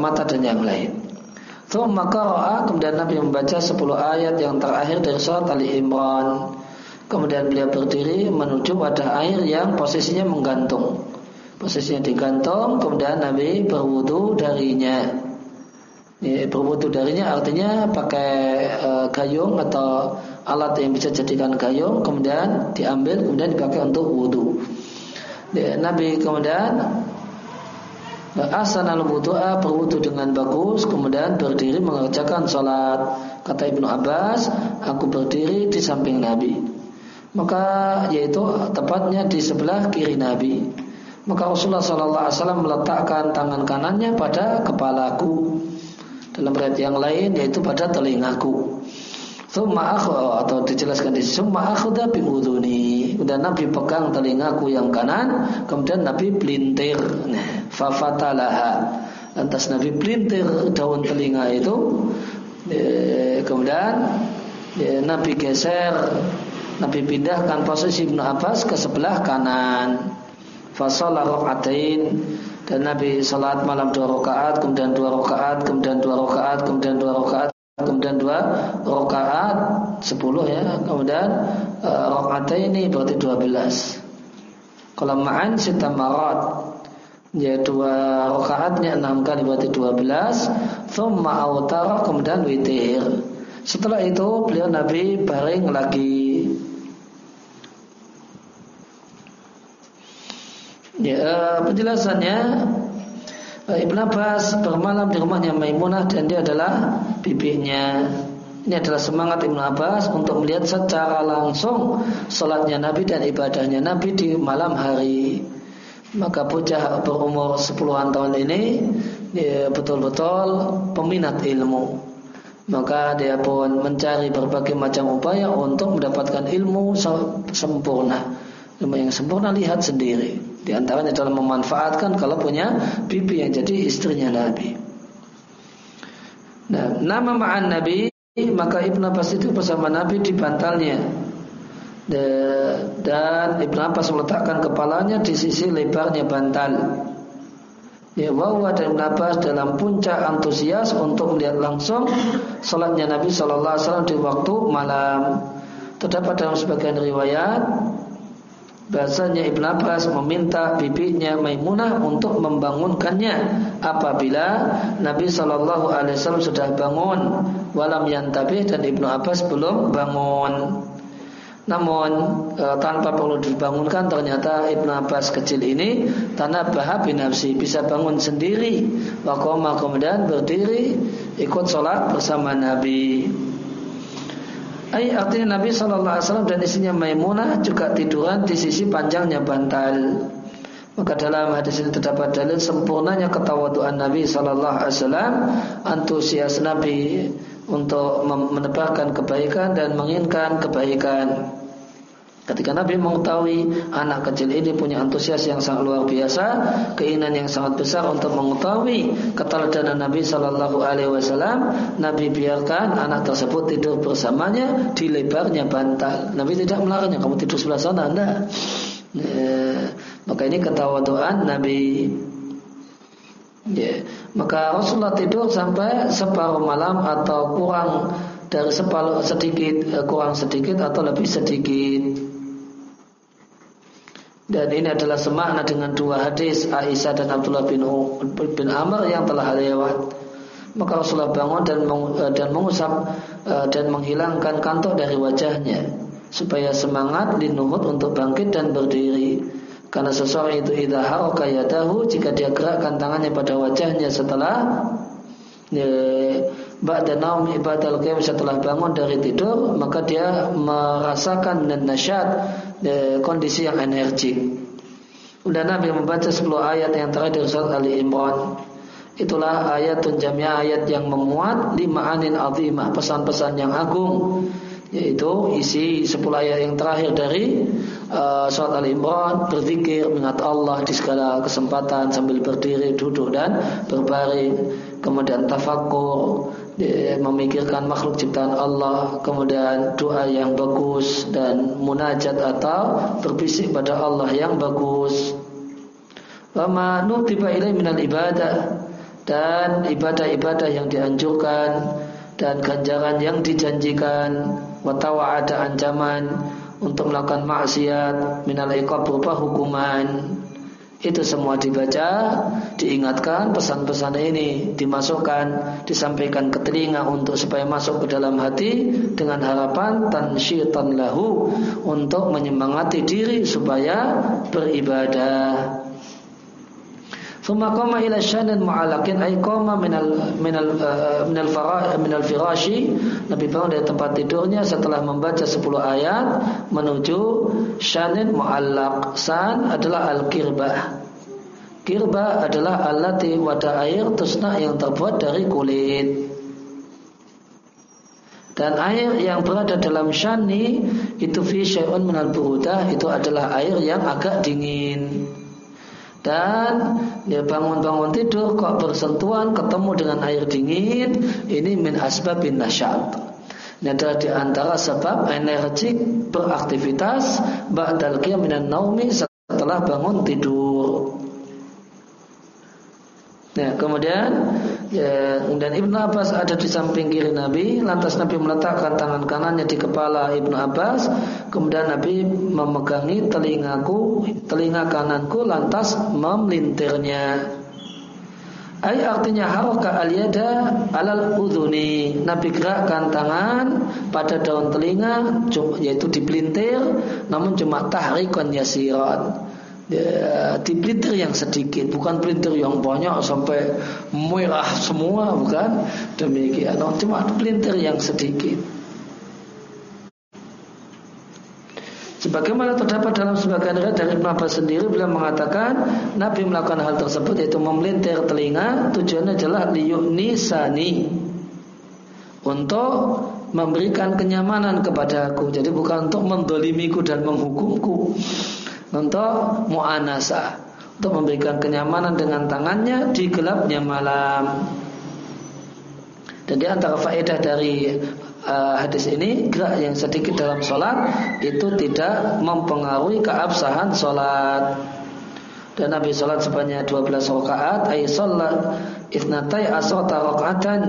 mata dan yang lain. Thumma qara'a kemudian Nabi membaca 10 ayat yang terakhir dari surat Ali Imran. Kemudian beliau berdiri menuju pada air yang posisinya menggantung. Posisinya digantung, kemudian Nabi berwudu darinya. Ya, berwudu darinya artinya pakai e, gayung atau alat yang bisa jadikan gayung, kemudian diambil, kemudian dipakai untuk wudu. Nabi kemudian Asan al wudu'a berwudu dengan bagus kemudian berdiri mengerjakan sholat. Kata Ibnu Abbas aku berdiri di samping Nabi. Maka yaitu tepatnya di sebelah kiri Nabi. Maka Rasulullah SAW meletakkan tangan kanannya pada kepalaku. Dalam ayat yang lain yaitu pada telingaku Summa atau dijelaskan di summa akhudha bi udhuni. Kemudian Nabi pegang telingaku yang kanan, kemudian Nabi pelintir. Nah, fafatalaha. Lantas Nabi pelintir daun telinga itu. E, kemudian e, Nabi geser, Nabi pindahkan posisi Ibnu Abbas ke sebelah kanan. Fasalah rakaatain dan Nabi salat malam dua rakaat, kemudian dua rakaat, kemudian dua rakaat, kemudian dua rakaat kemudian dua rakaat sepuluh ya. Kemudian uh, rakaat ini berarti dua belas. Kalau ma'an sita marat ya dua rakaatnya enam kali berarti dua belas. Thumma awtara kemudian witir. Setelah itu beliau Nabi baring lagi. Ya uh, penjelasannya Eh, Ibn Abbas bermalam di rumahnya Maimunah dan dia adalah bibinya. Ini adalah semangat Ibn Abbas untuk melihat secara langsung sholatnya Nabi dan ibadahnya Nabi di malam hari. Maka bocah berumur sepuluhan tahun ini betul-betul peminat ilmu. Maka dia pun mencari berbagai macam upaya untuk mendapatkan ilmu sempurna. Ilmu yang sempurna lihat sendiri. Di antaranya adalah memanfaatkan kalau punya bibi yang jadi istrinya Nabi. Nah, nama ma'an Nabi maka Ibn Abbas itu bersama Nabi di bantalnya dan Ibn Abbas meletakkan kepalanya di sisi lebarnya bantal. Ya, bahwa dan Ibn Abbas dalam puncak antusias untuk melihat langsung salatnya Nabi Shallallahu Alaihi Wasallam di waktu malam. Terdapat dalam sebagian riwayat Bahasanya Ibn Abbas meminta bibinya Maimunah untuk membangunkannya apabila Nabi Shallallahu Alaihi Wasallam sudah bangun walam yantabih dan Ibnu Abbas belum bangun. Namun e, tanpa perlu dibangunkan ternyata Ibnu Abbas kecil ini tanah bahab binafsi bisa bangun sendiri. Wakoma kemudian berdiri ikut sholat bersama Nabi. Ay, artinya Nabi Shallallahu Alaihi Wasallam dan istrinya Maimunah juga tiduran di sisi panjangnya bantal. Maka dalam hadis ini terdapat dalil sempurnanya ketawaduan Nabi Shallallahu Alaihi Wasallam, antusias Nabi untuk menebarkan kebaikan dan menginginkan kebaikan. Ketika Nabi mengetahui anak kecil ini punya antusias yang sangat luar biasa, keinginan yang sangat besar untuk mengetahui keteladanan Nabi Shallallahu Alaihi Wasallam, Nabi biarkan anak tersebut tidur bersamanya di lebarnya bantal. Nabi tidak melarangnya kamu tidur sebelah sana, anda. Ya, maka ini ketawaduan Nabi. Ya, maka Rasulullah tidur sampai separuh malam atau kurang dari separuh sedikit eh, kurang sedikit atau lebih sedikit. Dan ini adalah semakna dengan dua hadis Aisyah dan Abdullah bin, bin Amr yang telah lewat. Maka Rasulullah bangun dan eh, dan mengusap eh, dan menghilangkan kantuk dari wajahnya supaya semangat linuhut untuk bangkit dan berdiri. Karena seseorang itu idza haraka jika dia gerakkan tangannya pada wajahnya setelah ya, ba'da naum ibadal qiyam setelah bangun dari tidur maka dia merasakan dan nasyad kondisi yang energik. Dan Nabi membaca 10 ayat yang terakhir surat Ali Imran. Itulah ayat tunjamnya ayat yang memuat lima anin azimah, pesan-pesan yang agung yaitu isi 10 ayat yang terakhir dari uh, surat Al Imran berzikir mengingat Allah di segala kesempatan sambil berdiri, duduk dan berbaring, kemudian tafakur memikirkan makhluk ciptaan Allah, kemudian doa yang bagus dan munajat atau berbisik pada Allah yang bagus. Lama nutiba ilai minal ibadah dan ibadah-ibadah yang dianjurkan dan ganjaran yang dijanjikan watawa ada ancaman untuk melakukan maksiat minal iqab berupa hukuman itu semua dibaca, diingatkan pesan-pesan ini dimasukkan, disampaikan ke telinga untuk supaya masuk ke dalam hati dengan harapan tansyitan lahu untuk menyemangati diri supaya beribadah. Thumma qama ila syanin mu'alakin ay qama minal minal uh, minal fara minal firashi Nabi bangun dari tempat tidurnya setelah membaca 10 ayat menuju syanin mu'allaq. San adalah al-kirbah. Kirbah adalah alati wadah air tusna yang terbuat dari kulit. Dan air yang berada dalam syani itu fi syai'un minal itu adalah air yang agak dingin dan dia bangun-bangun tidur kok bersentuhan ketemu dengan air dingin ini min asbabin nasyat ini adalah di antara sebab energik beraktivitas ba'dal qiyam minan naumi setelah bangun tidur. Nah, kemudian ya, dan Ibnu Abbas ada di samping kiri Nabi, lantas Nabi meletakkan tangan kanannya di kepala Ibnu Abbas, kemudian Nabi memegangi telingaku, telinga kananku lantas memelintirnya. Ay artinya haraka aliyada alal udhuni. Nabi gerakkan tangan pada daun telinga yaitu dipelintir namun cuma tahrikan yasirat ya, di printer yang sedikit, bukan printer yang banyak sampai merah semua, bukan demikian. No, cuma printer yang sedikit. Sebagaimana terdapat dalam sebagian riwayat dari Ibn sendiri beliau mengatakan Nabi melakukan hal tersebut yaitu memelintir telinga tujuannya adalah sani untuk memberikan kenyamanan kepada aku. Jadi bukan untuk mendolimiku dan menghukumku untuk mu'anasa untuk memberikan kenyamanan dengan tangannya di gelapnya malam. Dan di antara faedah dari uh, hadis ini gerak yang sedikit dalam sholat itu tidak mempengaruhi keabsahan sholat. Dan Nabi sholat sebanyak 12 rakaat, ay sholat ifnatai asrata rakaatan.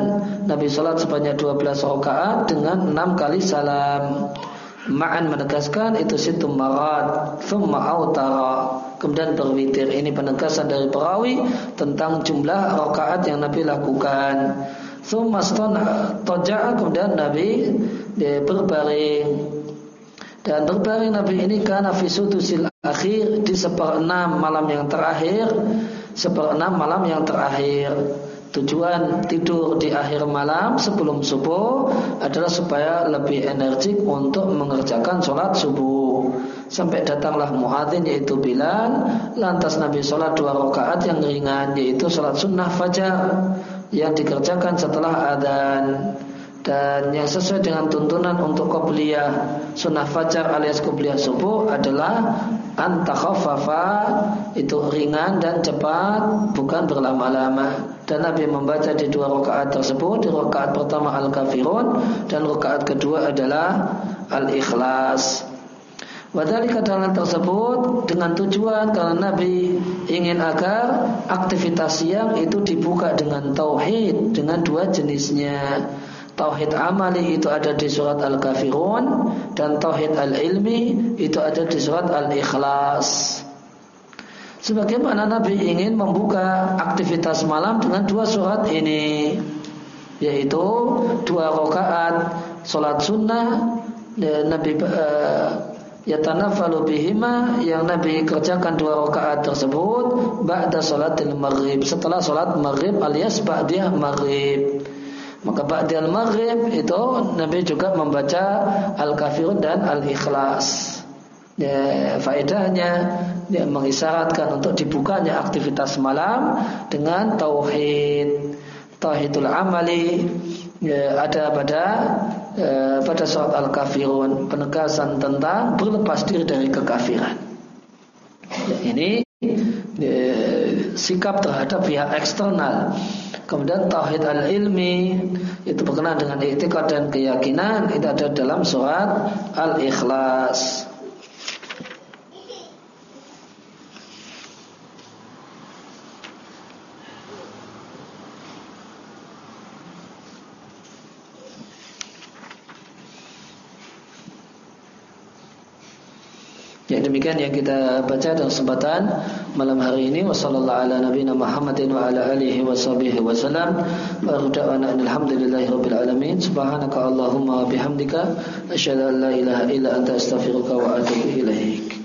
Nabi sholat sebanyak 12 rakaat dengan 6 kali salam. Ma'an menegaskan itu situ marat Thumma autara. Kemudian berwitir. Ini penegasan dari perawi Tentang jumlah rakaat yang Nabi lakukan. Thumma toja'a Kemudian Nabi berbaring. Dan berbaring Nabi ini Karena visudusil akhir Di seperenam malam yang terakhir. Seperenam malam yang terakhir Tujuan tidur di akhir malam sebelum subuh adalah supaya lebih energik untuk mengerjakan sholat subuh. Sampai datanglah muadzin yaitu Bilal, lantas Nabi sholat dua rakaat yang ringan yaitu sholat sunnah fajar yang dikerjakan setelah adzan. dan yang sesuai dengan tuntunan untuk qobliyah sunnah fajar alias qobliyah subuh adalah antakhafafa itu ringan dan cepat bukan berlama-lama dan Nabi membaca di dua rakaat tersebut di rakaat pertama al-kafirun dan rakaat kedua adalah al-ikhlas Wadhalika dalam tersebut dengan tujuan karena Nabi ingin agar aktivitas siang itu dibuka dengan tauhid dengan dua jenisnya. Tauhid amali itu ada di surat Al-Kafirun dan tauhid al-ilmi itu ada di surat Al-Ikhlas. Sebagaimana Nabi ingin membuka aktivitas malam dengan dua surat ini yaitu dua rakaat salat sunnah Nabi uh, yatanaffalu bihima yang Nabi kerjakan dua rakaat tersebut ba'da salatil maghrib setelah salat maghrib alias ba'da maghrib. Maka ba'da maghrib itu Nabi juga membaca al-kafirun dan al-ikhlas ya, faedahnya ya, mengisyaratkan untuk dibukanya aktivitas malam dengan tauhid tauhidul amali ya, ada pada Eh, pada surat Al-Kafirun penegasan tentang berlepas diri dari kekafiran. Ya, ini ya, sikap terhadap pihak eksternal. Kemudian tauhid al-ilmi itu berkenaan dengan etika dan keyakinan itu ada dalam surat Al-Ikhlas. Ya demikian yang kita baca dalam kesempatan malam hari ini. Wasallallahu ala nabiyina Muhammadin wa ala alihi washabihi wasallam wa da'wana alhamdulillahi alamin. Subhanaka allahumma bihamdika asyhadu an la ilaha illa anta astaghfiruka wa atubu ilaik